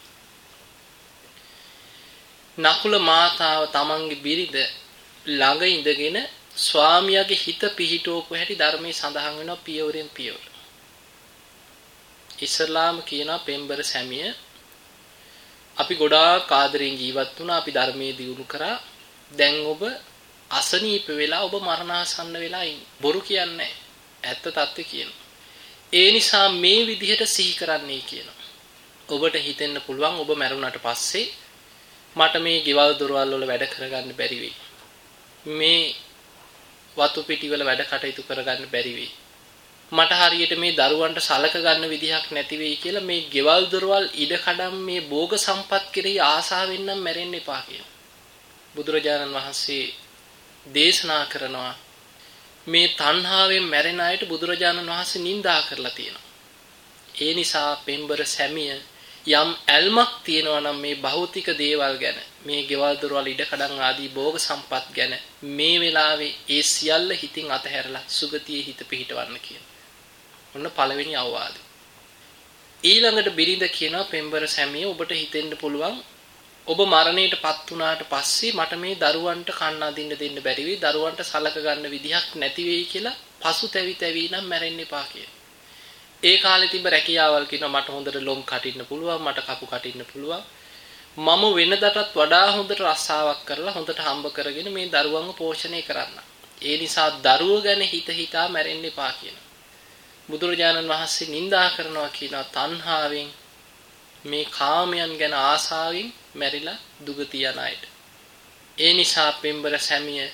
නකුල මාතාව තමන්ගේ බිරිඳ ළඟ ඉඳගෙන ස්වාමියාගේ හිත පිහිටවපු හැටි ධර්මයේ සඳහන් වෙනවා පියවරෙන් පියවර. ඉස්ලාම කියනවා පෙම්බර සැමිය අපි ගොඩාක් ආදරෙන් ජීවත් වුණා අපි ධර්මයේ දියුණු කරා. දැන් ඔබ අසනීප වෙලා ඔබ මරණාසන්න වෙලා ඉන්නේ. බොරු කියන්නේ ඇත්ත தත්ත්වය කියනවා. ඒ නිසා මේ විදිහට සිහි කරන්නයි කියනවා. ඔබට හිතෙන්න පුළුවන් ඔබ මැරුණාට පස්සේ මට මේ ගෙවල් දොරවල් වල වැඩ කරගන්න බැරි වෙයි. මේ වතු පිටිවල වැඩ කටයුතු කරගන්න බැරි වෙයි. මට හරියට මේ දරුවන්ට සලක ගන්න විදිහක් නැති වෙයි කියලා මේ ගෙවල් දොරවල් ඉඩකඩම් මේ භෝග සම්පත් කෙරෙහි ආසාවෙන් නම් මැරෙන්න එපා කියලා. බුදුරජාණන් වහන්සේ දේශනා කරනවා මේ තණ්හාවෙන් මැරෙන අයට බුදුරජාණන් වහන්සේ නිඳා කරලා තියෙනවා. ඒ නිසා පෙම්බර සැමිය යම් ඇල්මක් තියෙනවා නම් මේ භෞතික දේවල් ගැන මේ ගෙවල් දොරවල් ඉඩකඩම් ආදී භෝග සම්පත් ගැන මේ වෙලාවේ ඒ සියල්ල හිතින් අතහැරලා සුගතියේ හිත පිහිටවන්න කියන. ඔන්න පළවෙනි අවවාදය. ඊළඟට බිරිඳ කියනවා පෙම්බර සැමිය ඔබට හිතෙන්න පුළුවන් ඔබ මරණයටපත් වුණාට පස්සේ මට මේ දරුවන්ට කන්න අදින්න දෙන්න බැරි වෙයි දරුවන්ට සලක ගන්න විදිහක් නැති වෙයි කියලා පසුතැවි තැවි නම් මැරෙන්න එපා කියලා. ඒ කාලේ තිබ්බ රැකියාවල් කියනවා මට හොඳට ලොම් කටින්න පුළුවන් මට කපු කටින්න පුළුවන් මම වෙනදටත් වඩා හොඳට රස්සාවක් කරලා හොඳට හම්බ කරගෙන මේ දරුවන්ව පෝෂණය කරන්න. ඒ නිසා දරුව ගැන හිත හිතා මැරෙන්න එපා කියන. බුදුරජාණන් වහන්සේ නිඳා කරනවා කියනවා තණ්හාවෙන් මේ කාමයන් ගැන ආසාවෙන් මැරිලා දුගතිය යන අයට. ඒ නිසා පෙම්බර සැමිය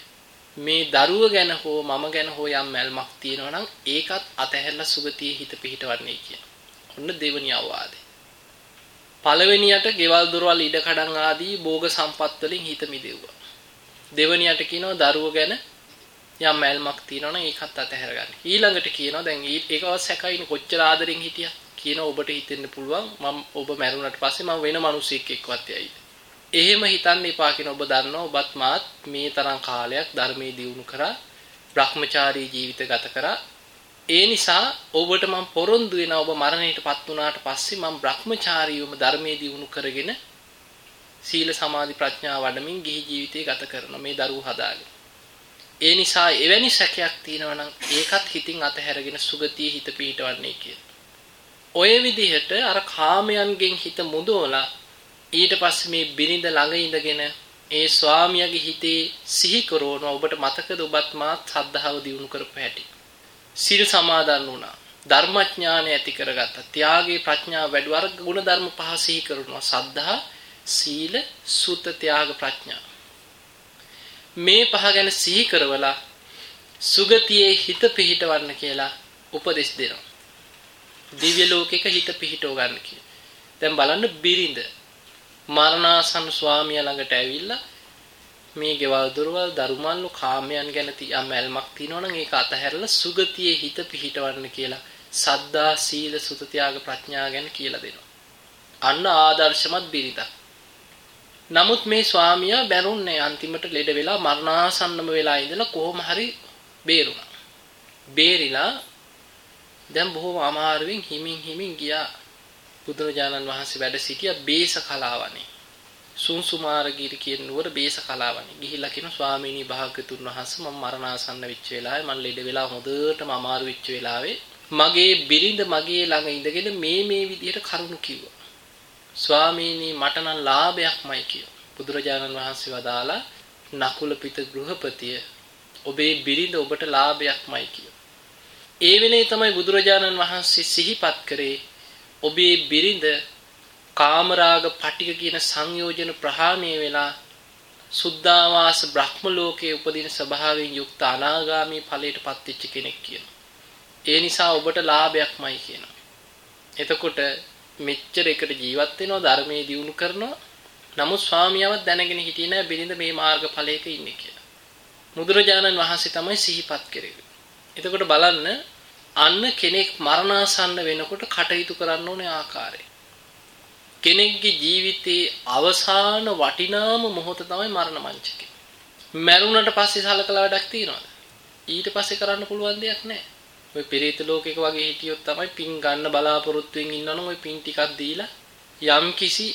මේ දරුව ගැන හෝ මම ගැන හෝ යම් මැල්මක් තියෙනවා නම් ඒකත් අතහැරලා සුගතියේ හිත පිහිටවන්නේ කියන. ඔන්න දෙවනි අවවාදේ. පළවෙනියට ගෙවල් දොරවල් ඉඩ කඩන් ආදී භෝග සම්පත් වලින් හිත මිදෙව්වා. දෙවනියට කියනවා දරුව ගැන යම් මැල්මක් තියෙනවා නම් ඒකත් අතහැර ගන්න. ඊළඟට කියනවා දැන් ඒකවත් සැකයිනේ කොච්චර ආදරෙන් හිටියා. කියනවා ඔබට හිතෙන්න පුළුවන් මම ඔබ මැරුණට පස්සේ මම වෙන මිනිසෙක් එක්කවත් යයිද. එහෙම හිතන්න එපා කියන ඔබ දන්නවා ඔබත් මාත් මේ තරම් කාලයක් ධර්මයේ දියුණු කරා Brahmachari ජීවිත ගත කරා ඒ නිසා ඔබට මම පොරොන්දු වෙනවා ඔබ මරණයටපත් වුණාට පස්සේ මම Brahmacharyවම ධර්මයේ දියුණු කරගෙන සීල සමාධි ප්‍රඥා වඩමින් ගිහි ජීවිතය ගත කරන මේ දරුවෝ හදාගෙන ඒ නිසා එවැනි සැකයක් තියෙනවා නම් ඒකත් හිතින් අතහැරගෙන සුගතිය හිත පිහිටවන්නේ කියලා. ඔය විදිහට අර කාමයන්ගෙන් හිත මුදවලා ඊට පස්සේ මේ බිරිඳ ළඟ ඉඳගෙන ඒ ස්වාමියාගේ හිතේ සිහි කරන ඔබට මතකද ඔබත් මාත් සද්ධාව දියුණු කරපු හැටි. සිල් සමාදන් වුණා. ධර්මඥානය ඇති කරගත්තා. ත්‍යාගයේ ප්‍රඥාව වැඩි වර්ග ගුණ ධර්ම පහ සිහි කරනවා. සද්ධා, සීල, සුත, ත්‍යාග, ප්‍රඥා. මේ පහ ගැන සිහි කරවලා සුගතියේ හිත පිහිටවන්න කියලා උපදෙස් දෙනවා. දිව්‍ය ලෝකෙක හිත පිහිටව ගන්න කියලා. දැන් බලන්න බිරිඳ මරණාසන්න ස්වාමියා ළඟට ඇවිල්ලා මේ ගෙවල් දොරවල් දරුමල්ලු කාමයන් ගැන තියම් ඇල්මක් තියෙනවනම් ඒක අතහැරලා සුගතියේ හිත පිහිටවන්න කියලා සද්දා සීල සුත ත්‍යාග ප්‍රඥා ගැන කියලා දෙනවා. අන්න ආදර්ශමත් බිරිඳක්. නමුත් මේ ස්වාමියා බැරුන්නේ අන්තිමට ලෙඩ වෙලා මරණාසන්නම වෙලා ඉඳලා කොහොම හරි බේරුණා. බේරිලා දැන් බොහොම අමාරුවෙන් හිමින් හිමින් ගියා බුදුරජාණන් වහන්සේ වැඩ සිටිය බේස කලාවනේ. සුන්සුමාරගිරි කියන නුවර බේස කලාවනේ. ගිහිල්ලා කියන ස්වාමීනි භාග්‍යතුන් වහන්සේ මම මරණාසන්න වෙච්ච වෙලාවේ මම ලෙඩ වෙලා හොඳටම අමාරු වෙච්ච වෙලාවේ මගේ බිරිඳ මගේ ළඟ ඉඳගෙන මේ මේ විදිහට කරුණු කිව්වා. ස්වාමීනි මට නම් ලාභයක්මයි කිව්වා. බුදුරජාණන් වහන්සේ වදාලා නකුල පිට ගෘහපතිය ඔබේ බිරිඳ ඔබට ලාභයක්මයි කිව්වා. ඒ වෙලේ තමයි බුදුරජාණන් වහන්සේ සිහිපත් කරේ ඔබේ බිරිඳ කාමරාග පටික කියන සංයෝජන ප්‍රහාණය වෙලා සුද්ධාවාස බ්‍රහ්ම ලෝකයේ උපදින ස්වභාවයෙන් යුක්ත අනාගාමී ඵලයට පත්වෙච්ච කෙනෙක් කියනවා. ඒ නිසා ඔබට ලාභයක්මයි කියනවා. එතකොට මෙච්චර එකට ජීවත් වෙනවා ධර්මයේ දියුණු කරනවා. නමුත් ස්වාමියාවත් දැනගෙන හිටියේ නෑ බිරිඳ මේ මාර්ග ඵලයක ඉන්නේ කියලා. මුදුරජාණන් වහන්සේ තමයි සිහිපත් කරේ. එතකොට බලන්න අන්න කෙනෙක් මරණාසන්න වෙනකොට කටයුතු කරන්න ඕනේ ආකාරය. කෙනෙක්ගේ ජීවිතයේ අවසාන වටිනාම මොහොත තමයි මරණ මංචකය. මැරුණට පස්සේ සලකලා වැඩක් තියනවද? ඊට පස්සේ කරන්න පුළුවන් දෙයක් නැහැ. ඔය පෙරේත ලෝකයක වගේ හිටියොත් තමයි පින් ගන්න බලාපොරොත්තුෙන් ඉන්නවනම් ඔය පින් ටිකක් දීලා යම් කිසි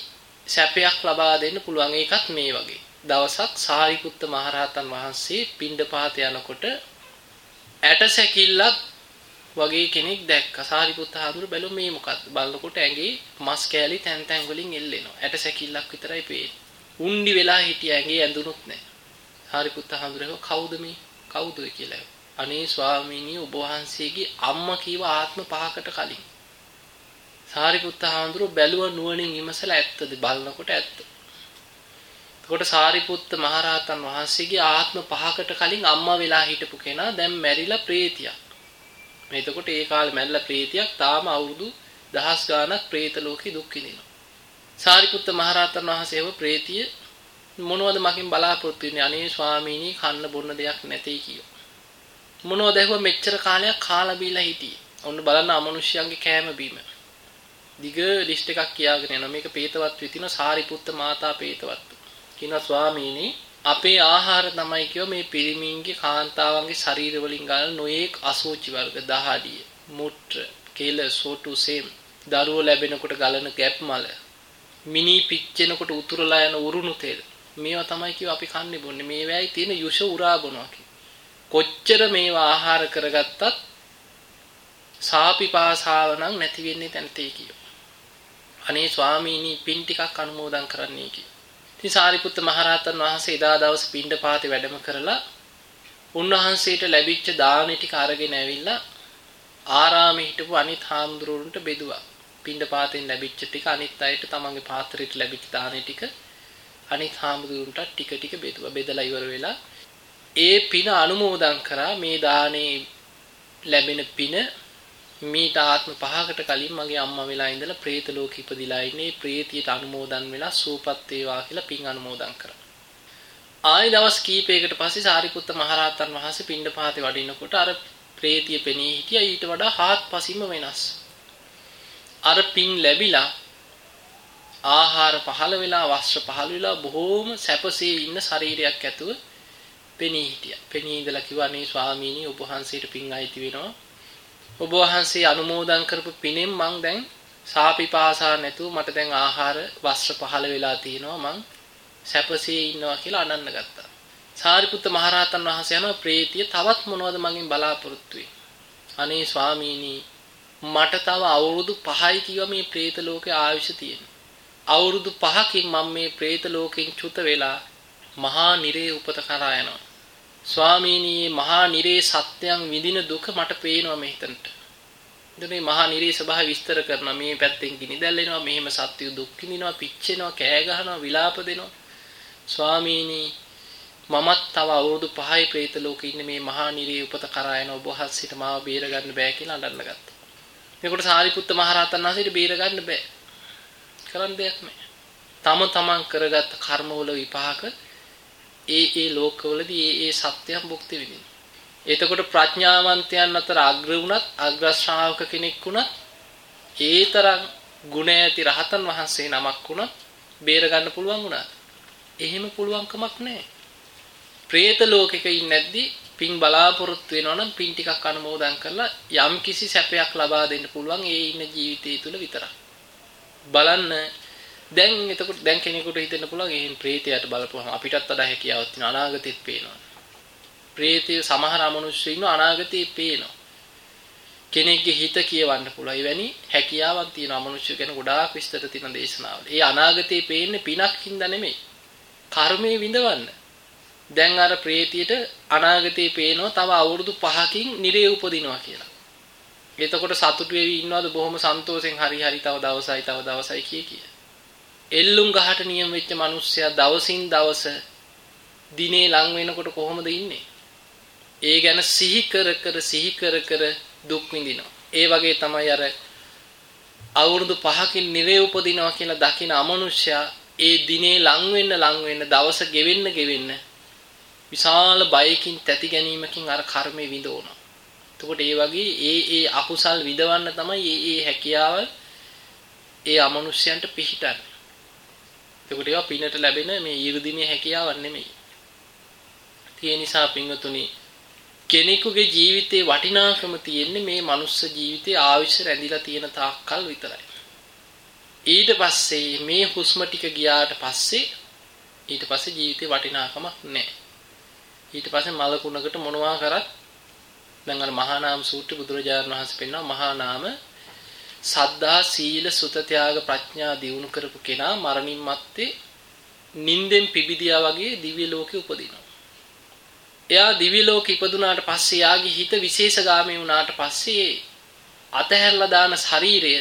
සැපයක් ලබා දෙන්න පුළුවන් ඒකත් මේ වගේ. දවසක් සාරිපුත්ත මහරහතන් වහන්සේ පිණ්ඩපාත යනකොට ඇටසැකිල්ලක් වගේ කෙනෙක් දැක්කා. සාරිපුත්ත හාමුදුරු බැලුව මේ මොකක්ද? බලනකොට ඇඟේ මස් කෑලි තැන් තැන් වලින් එල්ලෙනවා. ඇට සැකිල්ලක් විතරයි පේන්නේ. උණ්ඩි වෙලා හිටිය ඇඟේ ඇඳුනුත් නැහැ. සාරිපුත්ත හාමුදුරුවෝ කවුද මේ? කවුද කියලා. අනේ ස්වාමීනි ඔබ වහන්සේගේ අම්මා කීව ආත්ම පහකට කලින්. සාරිපුත්ත හාමුදුරුවෝ බැලුව නුවණින් විමසලා ඇත්තද බලනකොට ඇත්ත. එතකොට සාරිපුත්ත මහරහතන් වහන්සේගේ ආත්ම පහකට කලින් අම්මා වෙලා හිටපු කෙනා දැන් මැරිලා ප්‍රේතියක්. එතකොට ඒ කාලේ මැරලා ප්‍රේතියක් තාම අවුරුදු දහස් ගාණක් പ്രേත ලෝකේ දුක් විඳිනවා. සාරිපුත්ත මහරහතන් වහන්සේව ප්‍රේතිය මොනවද මකින් බලාපොරොත්තු වෙන්නේ? අනේ ස්වාමීනි කන්න බොන්න දෙයක් නැtei කියෝ. මොනවද ඇහුව මෙච්චර කාලයක් කාලා බීලා හිටියේ. ඔන්න බලන්න අමනුෂ්‍යයන්ගේ කෑම බීම. දිග ලිස්ට් එකක් කියාගෙන යනවා. මේක පේතවත් විතින සාරිපුත්ත මාතා පේතවත්. කියනවා ස්වාමීනි අපේ ආහාර තමයි කියව මේ පිරිමින්ගේ කාන්තාවන්ගේ ශරීර වලින් ගන්න නොයේක් අසෝචි වර්ග දහඩිය, මුත්‍ර, කෙල, සෝටු සේම්, දරුවෝ ලැබෙනකොට ගලන ගැප් මල, මිනි පිච්චෙනකොට උතුරලා යන උරුණු තෙල්. මේවා තමයි කියව අපි කන්නේ බොන්නේ. මේවැයි තියෙන යුෂ උරා බොනවා කොච්චර මේවා ආහාර කරගත්තත් සාපිපාසාව නම් නැති වෙන්නේ තැනතේ කියෝ. අනේ ස්වාමීනි පින් ටිකක් අනුමෝදන් කරන්නයි කියෝ. ඉතින් සාරිපුත්ත මහරහතන් වහන්සේ එදා දවස් පිණ්ඩපාතේ වැඩම කරලා උන්වහන්සේට ලැබිච්ච දානෙ ටික අරගෙන ඇවිල්ලා ආරාමේ හිටපු අනිත් හාමුදුරුවන්ට බෙදුවා. පින්ඩපාතෙන් ලැබිච්ච ටික අනිත් අයට තමන්ගේ පාත්‍රයට ලැබිච්ච දානේ ටික අනිත් හාමුදුරුවන්ට ටික ටික බෙදුවා. බෙදලා ඉවර වෙලා ඒ පින අනුමෝදන් කරා මේ දානේ ලැබෙන පින මීට ආත්ම පහකට කලින් මගේ අම්මා වෙලා ඉඳලා പ്രേත ලෝකෙ ඉපදිලා ඉන්නේ ප්‍රේතියට අනුමෝදන් වෙලා සූපත් වේවා කියලා පින් අනුමෝදන් කරා. ආයි දවස් කීපයකට පස්සේ සාරිපුත්ත මහරහතන් වහන්සේ පිණ්ඩපාතේ වඩිනකොට අර ප්‍රේතිය පෙනී හිටියා ඊට වඩා හාත්පසින්ම වෙනස්. අර පින් ලැබිලා ආහාර පහළ වෙලා වස්ත්‍ර පහළ වෙලා බොහෝම සැපසේ ඉන්න ශරීරයක් ඇතුව පෙනී හිටියා. පෙනී ඉඳලා කිව්වා මේ ස්වාමීනි ඔබ වහන්සේට පින් අයිති වෙනවා. ඔබ වහන්සේ අනුමෝදන් කරපු පිනෙන් මං දැන් සාපිපාසා නැතුව මට දැන් ආහාර වස්ත්‍ර පහළ වෙලා තිනවා මං සැපසේ ඉන්නවා කියලා අනන්න ගත්තා. සාරිපුත්ත මහරහතන් වහන්සේ යන ප්‍රීතිය තවත් මොනවද මගෙන් බලාපොරොත්තු අනේ ස්වාමීනි මට තව අවුරුදු 5යි කිව්වා මේ പ്രേත ලෝකේ ආයුෂ තියෙන. අවුරුදු 5කින් මම මේ പ്രേත ලෝකෙන් චුත වෙලා මහා නිරේ උපත කරා යනවා. ස්වාමීනි මහා නිරේ සත්‍යයන් විඳින දුක මට පේනවා මෙතනට. ඉතින් මහා නිරේ ස්වභාවය විස්තර කරන මේ පැත්තෙන් ගිනි දැල්ලෙනවා මෙහෙම සත්‍ය දුක් විඳිනවා පිච්චෙනවා කෑ ගහනවා විලාප දෙනවා. ස්වාමීනි මමත් තව අවුරුදු 5යි പ്രേත ලෝකේ ඉන්නේ මේ මහා නිරේ උපත කරා යන ඔබ වහන්සේට මාව බේර ගන්න බෑ කියලා අඬන්න ගත්තා. මේකට සාරිපුත්ත මහරහතන් වහන්සේට බේර ගන්න බෑ. කරන්න දෙයක් නෑ. තම තමන් කරගත් කර්මවල විපාක ඒ ඒ ලෝකවලදී ඒ ඒ සත්‍යයන් භුක්ති විඳින්න. එතකොට ප්‍රඥාවන්තයන් අතර අග්‍ර වුණත් අග්‍ර ශ්‍රාවක කෙනෙක් වුණත් ඒතරම් ගුණ ඇති රහතන් වහන්සේ නමක් වුණත් බේර ගන්න පුළුවන් වුණා. එහෙම පුළුවන්කමක් නැහැ. പ്രേත ලෝකෙක ඉන්නේ නැද්දි පින් බලාපොරොත්තු වෙනවා නම් පින් ටිකක් අනුමෝදන් කරලා යම් කිසි සැපයක් ලබා දෙන්න පුළුවන් ඒ ඉන්න ජීවිතය තුළ විතරක්. බලන්න දැන් එතකොට දැන් කෙනෙකුට හිතෙන්න පුළුවන් එහෙන් ප්‍රේතයට බලපුවම අපිටත් වඩා හැකියාවක් තියෙන අනාගතෙත් පේනවා. ප්‍රේතය සමහර අමනුෂ්‍යය ඉන්න අනාගතේ පේනවා. කෙනෙක්ගේ හිත කියවන්න පුළුවන්. එවැනි හැකියාවක් තියෙන අමනුෂ්‍ය ගැන ගොඩාක් විස්තර තියෙන දේශනාවල. ඒ අනාගතේ පේන්නේ පිනක් හින්දා නෙමෙයි. කර්මයේ විඳවන්න. දැන් අර ප්‍රේතියට අනාගතේ පේනවා තව අවුරුදු 5කින් නිරේ උපදිනවා කියලා. එතකොට සතුටු වෙවි ඉන්නවද බොහොම සන්තෝෂෙන් හරි හරි තව දවසයි තව දවසයි කිය කිය. එල්ලුම් ගහට නියම වෙච්ච මිනිස්සයා දවසින් දවස දිනේ ලං වෙනකොට කොහොමද ඉන්නේ? ඒ ගැන සිහි කර කර සිහි කර කර දුක් විඳිනවා. ඒ වගේ තමයි අර අවුරුදු 5කින් නිරේ උපදිනවා කියලා දකින අමනුෂ්‍යයා ඒ දිනේ ලං වෙන්න ලං වෙන්න දවස ගෙවෙන්න ගෙවෙන්න විශාල බයකින් තැති ගැනීමකින් අර කර්මේ විඳවනවා. එතකොට ඒ වගේ ඒ ඒ අකුසල් විඳවන්න තමයි ඒ ඒ හැකියාව ඒ අමනුෂ්‍යයන්ට පිහිටන්නේ. එතකොට ඒවා පිනට ලැබෙන මේ ඊර්දිමේ හැකියාවක් නෙමෙයි. ඒ නිසා පින්වතුනි කෙනෙකුගේ ජීවිතේ වටිනාකම තියෙන්නේ මේ මනුස්ස ජීවිතේ ආයුෂ රැඳිලා තියෙන තාක්කල් විතරයි. ඊට පස්සේ මේ හුස්ම ටික ගියාට පස්සේ ඊට පස්සේ ජීවිතේ වටිනාකමක් නැහැ. ඊට පස්සේ මල කුණකට මොනවා කරත් දැන් අර මහා නාම සූත්‍ර බුදුරජාණන් වහන්සේ පෙන්වනවා මහා නාම සද්ධා සීල සුත ත්‍යාග ප්‍රඥා දියුණු කරපු කෙනා මරණින් මත්තේ නින්දෙන් පිබිදියා වගේ දිව්‍ය ලෝකෙ උපදිනවා. එයා දිව්‍ය ලෝකෙ ඉපදුනාට පස්සේ යාගේ හිත විශේෂගාමී වුණාට පස්සේ අතහැරලා දාන ශරීරය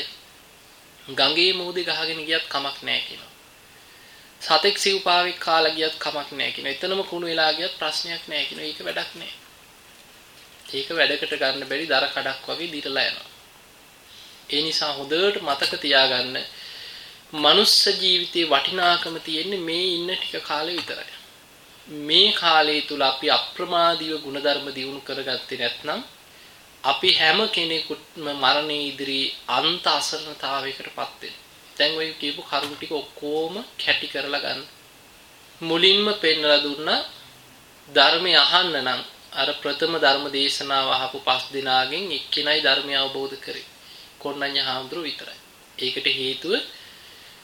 ගඟේ මූදේ ගහගෙන ගියත් කමක් නැහැ කියනවා. සතෙක් සිව්පාවෙක් කාලා ගියත් කමක් නැහැ කියන. එතනම කුණු වෙලා ගියත් ප්‍රශ්නයක් නැහැ කියන. ඒක වැඩක් නැහැ. ඒක වැඩකට ගන්න බැරි දර කඩක් වගේ දිරලා යනවා. ඒ නිසා හොඳට මතක තියාගන්න මනුස්ස ජීවිතේ වටිනාකම තියෙන්නේ මේ ඉන්න ටික කාලේ විතරයි. මේ කාලය තුල අපි අප්‍රමාදීව ಗುಣධර්ම දියුණු කරගත්තේ නැත්නම් අපි හැම කෙනෙකුටම මරණයේ ඉදිරි අන්ත අසරණතාවයකටපත් වෙනවා. දැන් ඔය කියපු කරුණු ටික ඔක්කොම කැටි කරලා ගන්න. මුලින්ම පෙන්වලා දුන්නා ධර්මය අහන්න නම් අර ප්‍රථම ධර්ම දේශනාව අහපු පස් දිනාගෙන් එක්කෙනයි ධර්මය අවබෝධ කරේ. කොණ්ණඤ්ඤ හාමුදුරුව විතරයි. ඒකට හේතුව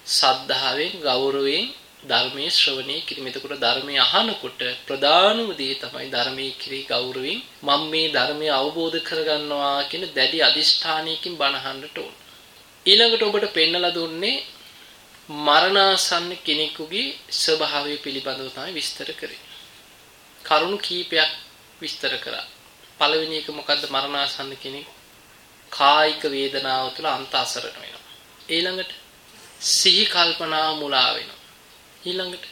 සද්ධාවෙන් ගෞරවයෙන් ධර්මයේ ශ්‍රවණය කිරීම. එතකොට ධර්මයේ අහනකොට ප්‍රධානම දේ තමයි ධර්මයේ කිරී ගෞරවයෙන් මම මේ ධර්මය අවබෝධ කරගන්නවා කියන දැඩි අදිෂ්ඨානයකින් බණහන්නට ඕන. ඊළඟට ඔබට පෙන්නලා දුන්නේ මරණාසන්න කෙනෙකුගේ ස්වභාවය පිළිබඳව තමයි විස්තර කරේ. කරුණු කීපයක් විස්තර කරා. පළවෙනි එක මොකද්ද මරණාසන්න කෙනෙක් කායික වේදනාව තුළ අන්ත අසරණ වෙනවා. ඊළඟට සිහි කල්පනාව මුලා වෙනවා. ඊළඟට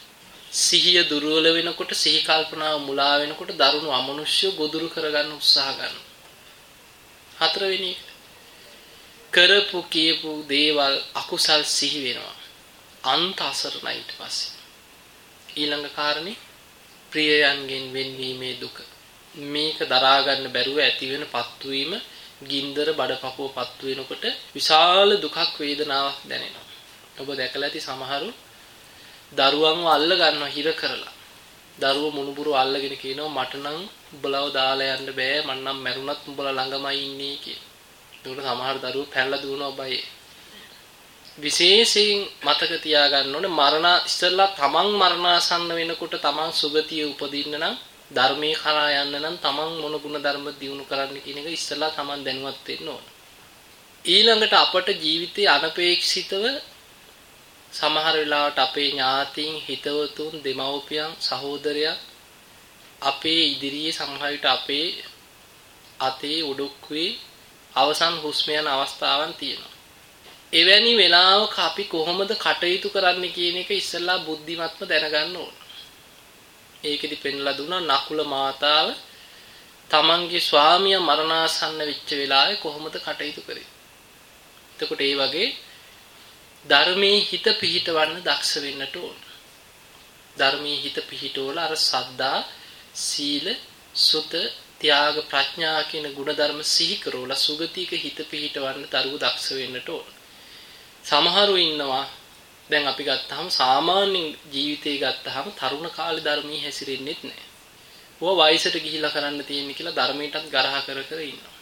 සිහිය දුර්වල වෙනකොට සිහි කල්පනාව මුලා වෙනකොට දරුණු අමනුෂ්‍ය ගොදුරු කරගන්න උත්සාහ ගන්නවා. හතරවෙනි කරපු කියපු දේවල් අකුසල් සිහි වෙනවා. අන්ත අසරණයි ඊට පස්සේ. ඊළඟ කාරණේ ප්‍රියයන්ගෙන් වෙන්වීමේ දුක. මේක දරා ගන්න බැරුව ඇති වෙන පත්වීම ගින්දර බඩපපුව පත්තු වෙනකොට විශාල දුකක් වේදනාවක් දැනෙනවා. ඔබ දැකලා ඇති සමහරු දරුවන්ව අල්ල ගන්නවා හිර කරලා. දරුවෝ මුණුබුරු අල්ලගෙන කියනවා මට නම් උඹලව දාලා යන්න බෑ මං නම් මැරුණත් උඹලා ළඟමයි ඉන්නේ කියලා. ඒකට සමහර දරුවෝ පැනලා දුවනවා බයි. විශේෂයෙන් මතක තියාගන්න ඕනේ මරණ ඉස්සෙල්ලා තමන් මරණාසන්න වෙනකොට තමන් සුගතිය උපදින්න නම් ධර්මයේ කරා යන්න නම් තමන් මොන ගුණ ධර්ම දියුණු කරන්න කියන එක ඉස්සෙල්ලා තමන් දැනුවත් වෙන්න ඕන. ඊළඟට අපට ජීවිතේ අනපේක්ෂිතව සමහර වෙලාවට අපේ ඥාතීන් හිතවතුන් දෙමව්පියන් සහෝදරයන් අපේ ඉදිරියේ සමහර විට අපේ අතේ උඩුක්කුවේ අවසන් හුස්ම යන අවස්ථාවන් තියෙනවා. එවැනි වෙලාවක අපි කොහොමද කටයුතු කරන්න කියන එක ඉස්සෙල්ලා බුද්ධිමත්ව දැනගන්න ඕන. ඒකෙදි පෙන්ලා දුන්නා නකුල මාතාව තමන්ගේ ස්වාමියා මරණාසන්න වෙච්ච වෙලාවේ කොහොමද කටයුතු කරේ. එතකොට ඒ වගේ ධර්මයේ හිත පිහිටවන්න දක්ෂ වෙන්නට ඕන. ධර්මයේ හිත පිහිටවල අර සද්දා, සීල, සුත, ත්‍යාග, ප්‍රඥා කියන ගුණධර්ම සිහි කරවලා සුගතික හිත පිහිටවන්න දරුව දක්ෂ වෙන්නට ඕන. සමහරු ඉන්නවා දැන් අපි ගත්තාම සාමාන්‍ය ජීවිතේ ගත්තාම තරුණ කාලේ ධර්මයේ හැසිරෙන්නෙත් නැහැ. ඕවා වයසට ගිහිලා කරන්න තියෙන්නේ කියලා ධර්මයටත් ගරහ කර කර ඉන්නවා.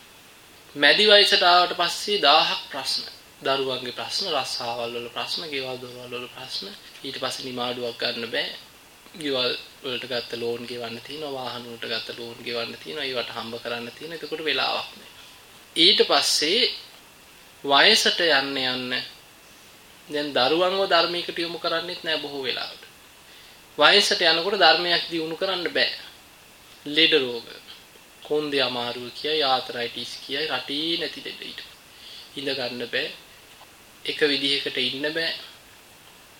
මැදි වයසට ආවට පස්සේ 1000ක් ප්‍රශ්න. දරුවන්ගේ ප්‍රශ්න, රස්සාවල් වල ප්‍රශ්න, ගෙවල් දොරවල් වල ප්‍රශ්න, ඊට පස්සේ නිමාඩුවක් ගන්න බෑ. ගෙවල් වලට ගත්ත ලෝන් ගෙවන්න තියෙනවා, වාහන වලට ගත්ත ලෝන් ගෙවන්න තියෙනවා, ඒවට හම්බ කරන්න තියෙනවා. එතකොට වෙලාවක් නෑ. ඊට පස්සේ වයසට යන්න යන්න දැන් දරුවන්ව ධර්මයකට යොමු කරන්නේත් නෑ බොහෝ වෙලාවට. වයසට යනකොට ධර්මයක් දියුණු කරන්න බෑ. ලෙඩ රෝග, කොන්දේ අමාරුව කියයි, ආතරයිටිස් කියයි, රටේ නැති දෙඩ ඊට. ඉඳ ගන්න බෑ. එක විදිහකට ඉන්න බෑ.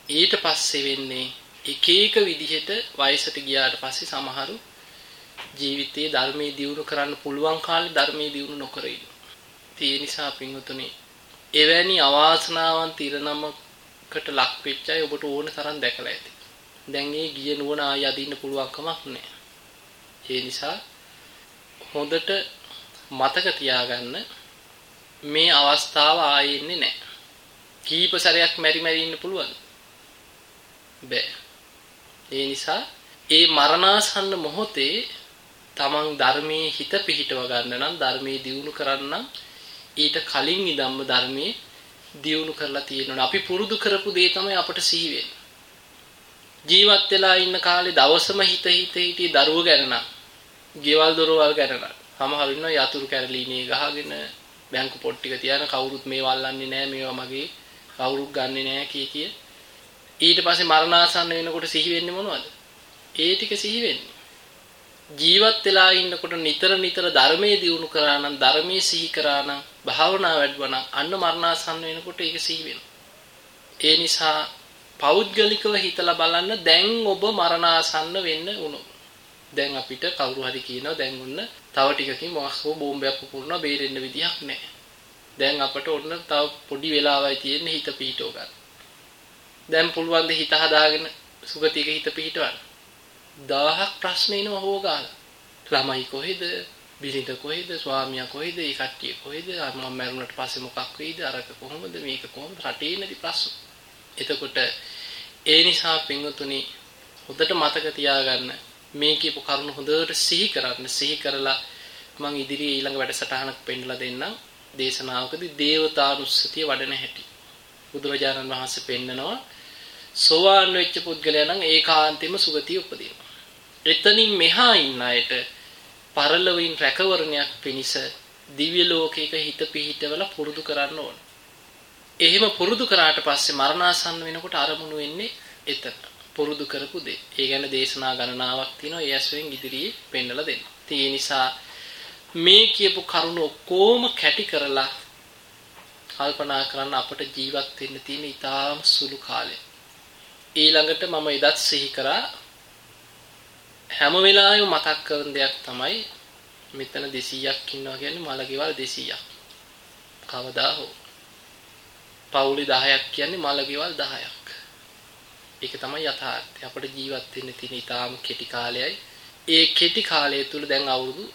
ඊට පස්සේ වෙන්නේ එක එක විදිහට වයසට ගියාට පස්සේ සමහරු ජීවිතයේ ධර්මයේ දියුණු කරන්න පුළුවන් කාලේ ධර්මයේ දියුණු නොකර ඉන්නවා. ඒ නිසා පින්වතුනි එවැනි අවාසනාවන්ත ඉරණමකට ලක් වෙච්ච අය ඔබට ඕන තරම් දැකලා ඇති. දැන් ඒ ගිය නුවණ ආය අදින්න පුළුවන් කමක් නැහැ. ඒ නිසා හොඳට මතක තියාගන්න මේ අවස්ථාව ආයේ ඉන්නේ නැහැ. කීප සැරයක් මෙරි මෙරි ඉන්න පුළුවන්. බෑ. ඒ නිසා ඒ මරණාසන්න මොහොතේ තමන් ධර්මයේ හිත පිහිටව ගන්න නම් ධර්මයේ දියුණු කරන්න ඊට කලින් ඉදම්ම ධර්මයේ දියුණු කරලා තියෙනවා. අපි පුරුදු කරපු දේ තමයි අපට සිහි වෙන්නේ. ජීවත් වෙලා ඉන්න කාලේ දවසම හිත හිත හිටි දරුව ගැන නම්, ගෙවල් දොරවල් ගැන නම්, සමහර ඉන්නවා යතුරු කැරලිනේ ගහගෙන බැංකු පොත් ටික තියන කවුරුත් මේව අල්ලන්නේ නැහැ මේවා මගේ කවුරුත් ගන්නෙ නැහැ කී කිය. ඊට පස්සේ මරණාසන්න වෙනකොට සිහි වෙන්නේ මොනවද? ඒ ටික සිහි වෙන්නේ. ජීවත් වෙලා ඉන්නකොට නිතර නිතර ධර්මයේ දියුණු කරා නම් ධර්මයේ සිහි කරා නම් භාවනා වැඩුවා නම් අන්න මරණාසන්න වෙනකොට ඒක සිහි වෙනවා. ඒ නිසා පෞද්ගලිකව හිතලා බලන්න දැන් ඔබ මරණාසන්න වෙන්න උණු. දැන් අපිට කවුරු හරි කියනවා දැන් ඔන්න තව ටිකකින් මොකක් හෝ බෝම්බයක් පුපුරනවා බේරෙන්න විදියක් නැහැ. දැන් අපට ඔන්න තව පොඩි වෙලාවයි තියෙන්නේ හිත පිහිටව ගන්න. දැන් පුළුවන් ද හිත හදාගෙන සුගතියක හිත පිහිටවන්න. දහහක් ප්‍රශ්න එනවා හොගාලා. ළමයි කොහෙද? බිරිඳ කොහෙද? ස්වාමියා කොහෙද? ඒ කට්ටිය කොහෙද? මම මරුණට පස්සේ මොකක් වෙයිද? අරක කොහොමද? මේක කොහොමද? රටේ නැති ප්‍රශ්න. එතකොට ඒ නිසා පින්වතුනි හොඳට මතක තියාගන්න මේ කියපු කරුණු හොඳට සිහි කරන්න. සිහි කරලා මම ඉදිරියේ ඊළඟ වැඩසටහනක් පෙන්නලා දෙන්නම්. දේශනාවකදී දේවතානුස්සතිය වඩන හැටි. බුදුරජාණන් වහන්සේ පෙන්නනවා සෝවාන් වෙච්ච පුද්ගලයා නම් ඒකාන්තෙම සුගතිය උපදිනවා. එතනින් මෙහා ඉන්න අයට පරලොවින් රැකවරණයක් පිණිස දිව්‍ය ලෝකයක හිත පිහිටවල පුරුදු කරන්න ඕන. එහෙම පුරුදු කරාට පස්සේ මරණාසන්න වෙනකොට අරමුණු වෙන්නේ එතන. පුරුදු කරපු දේ. ඒ ගැන දේශනා ගණනාවක් තියෙනවා. ඒ ඇසුරෙන් ඉදිරියේ පෙන්නලා දෙන්න. ඒ නිසා මේ කියපු කරුණ ඔක්කොම කැටි කරලා කල්පනා කරන්න අපට ජීවත් වෙන්න තියෙන ඊටාම සුළු කාලය. ඊළඟට මම එදත් සිහි කරා හැම වෙලාවෙම මතක් කරන දෙයක් තමයි මෙතන 200ක් ඉන්නවා කියන්නේ මලකෙවල් 200ක්. කවදා හෝ. පවුලේ 10ක් කියන්නේ මලකෙවල් 10ක්. ඒක තමයි යථාර්ථය. අපිට ජීවත් වෙන්න තියෙන ඊටාම කෙටි කාලයයි. ඒ කෙටි කාලය තුල දැන් අවුරුදු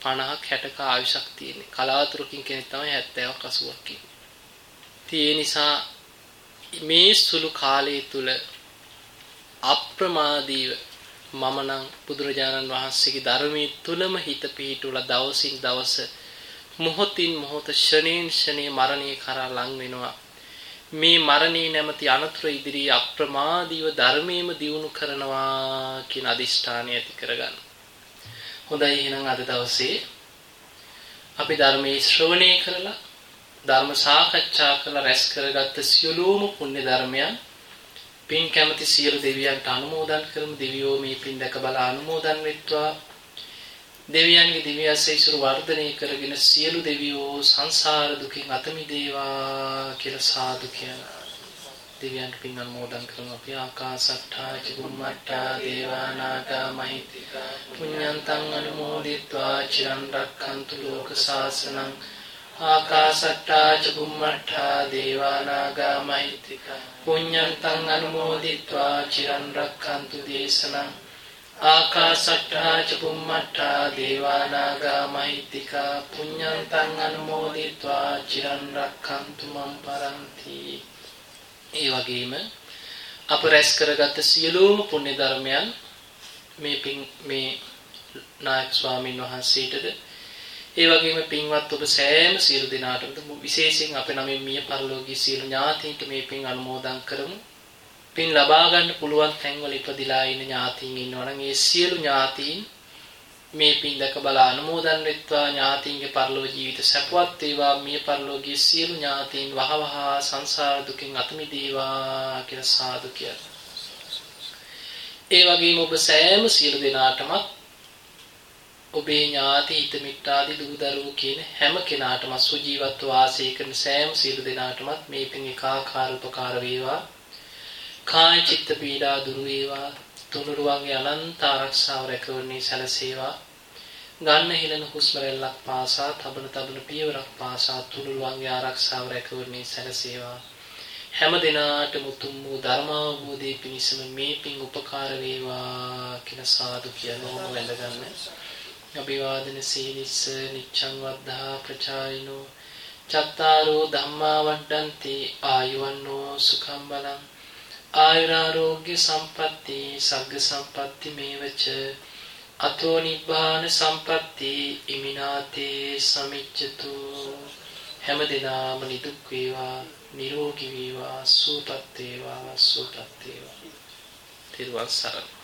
50ක් 60ක ආයුෂක් තියෙන්නේ. කලාතුරකින් කෙනෙක් තමයි 70ක් 80ක් ඉන්නේ. ඒ නිසා මේ සුළු කාලය තුල අප්‍රමාදීව මම නම් බුදුරජාණන් වහන්සේගේ ධර්මයේ තුලම හිත පිහිටුලා දවසින් දවස මොහොතින් මොහොත ෂණේන් ෂණේ මරණය කරා ලං වෙනවා මේ මරණේ නැමැති අනතුරු ඉදිරියේ අප්‍රමාදීව ධර්මයේම දියුණු කරනවා කියන අදිෂ්ඨානය ඇති කරගන්න. හොඳයි එහෙනම් අද දවසේ අපි ධර්මයේ ශ්‍රවණය කරලා ධර්ම සාකච්ඡා කරලා රැස් කරගත්ත සියලුම පුණ්‍ය ධර්මයන් පින් කැමති සියලු දෙවියන්ට අනුමෝදන් කරමු. දෙවියෝ මේ පින් දැක බල අනුමෝදන් වෙත්වා. දෙවියන්ගේ දිව්‍ය අසීසුරු වර්ධනය කරගෙන සියලු දෙවියෝ සංසාර දුකින් අත මිදේවා කියලා සාදු කියලා දෙවියන්ට පින් අනුමෝදන් කරමු. අපි ආකාසට්ඨා චුම්මට්ඨා දේවානාගා මහිත්‍තිකා පුඤ්ඤන්තං අනුමෝදිත්වා චිරන් රක්ඛන්තු ලෝක සාසනං ආකාසට්ටා ච බුම්මට්ටා දේවානාගා මහිත්‍තිකා පුඤ්ඤන්තං අනුමෝදිත්වා චිරන් රක්ඛන්තු දේශනං. ආකාසට්ටා ච බුම්මට්ටා දේවානාගා මහිත්‍තිකා පුඤ්ඤන්තං අනුමෝදිත්වා චිරන් රක්ඛන්තු මම් පරන්ති. ඒ වගේම අප රැස් කරගත් සියලුම පුණ්‍ය ධර්මයන් මේ පින් මේ නායක ස්වාමින් වහන්සේටද ඒ වගේම පින්වත් ඔබ සෑම සියලු දෙනාටම විශේෂයෙන් අපේ නමින් මිය පරලෝකී සියලු ඥාතීන්ට මේ පින් අනුමෝදන් කරමු. පින් ලබා ගන්න පුළුවන් තැන්වල ඉපදිලා ඉන්න ඥාතීන් ඉන්නවනම් ඒ සියලු ඥාතීන් මේ පින් දැක බල අනුමෝදන් වෙත්වා ඥාතීන්ගේ පරලෝ ජීවිත සැපවත් වේවා මිය පරලෝකී සියලු ඥාතීන් වහවහ සංසාර දුකින් අත මිදේවා කියලා සාදු කියලා. ඒ වගේම ඔබ සෑම සියලු දෙනාටමත් ඔබේ ඥාති හිත මිත්‍රාදී දූ දරුවෝ කියන හැම කෙනාටම සුජීවත්ව වාසය කරන සෑම සියලු දෙනාටමත් මේ පින් ඒකාකාර උපකාර වේවා. කාය චිත්ත පීඩා දුරු වේවා. තුනුරුවන්ගේ අනන්ත ආරක්ෂාව රැකවන්නේ සැලසේවා. ගන්න හිලන හුස්ම රැල්ලක් පාසා තබන තබන පියවරක් පාසා තුනුරුවන්ගේ ආරක්ෂාව රැකවන්නේ සැලසේවා. හැම දිනාටම උතුම් වූ ධර්මාවබෝධයේ පිණිසම මේ පින් උපකාර වේවා කියලා සාදු කියනෝම වැඳගන්න. අභිවාදන සීලිස්ස නිච්ඡං වද්ධා ප්‍රචායිනෝ චත්තාරෝ ධම්මා වඩ්ඩಂತಿ ආයුවන්නෝ සුඛං බලං ආයුරාෝග්‍ය සම්පatti සග්ග සම්පatti මේවච අතෝ නිබ්බාන සම්පatti ඉමිනාතේ සමිච්ඡතු හැම දිනාම නිදුක් වේවා නිරෝගී වේවා සුවපත් වේවා සුවපත් වේවා තිරුවන් සරණයි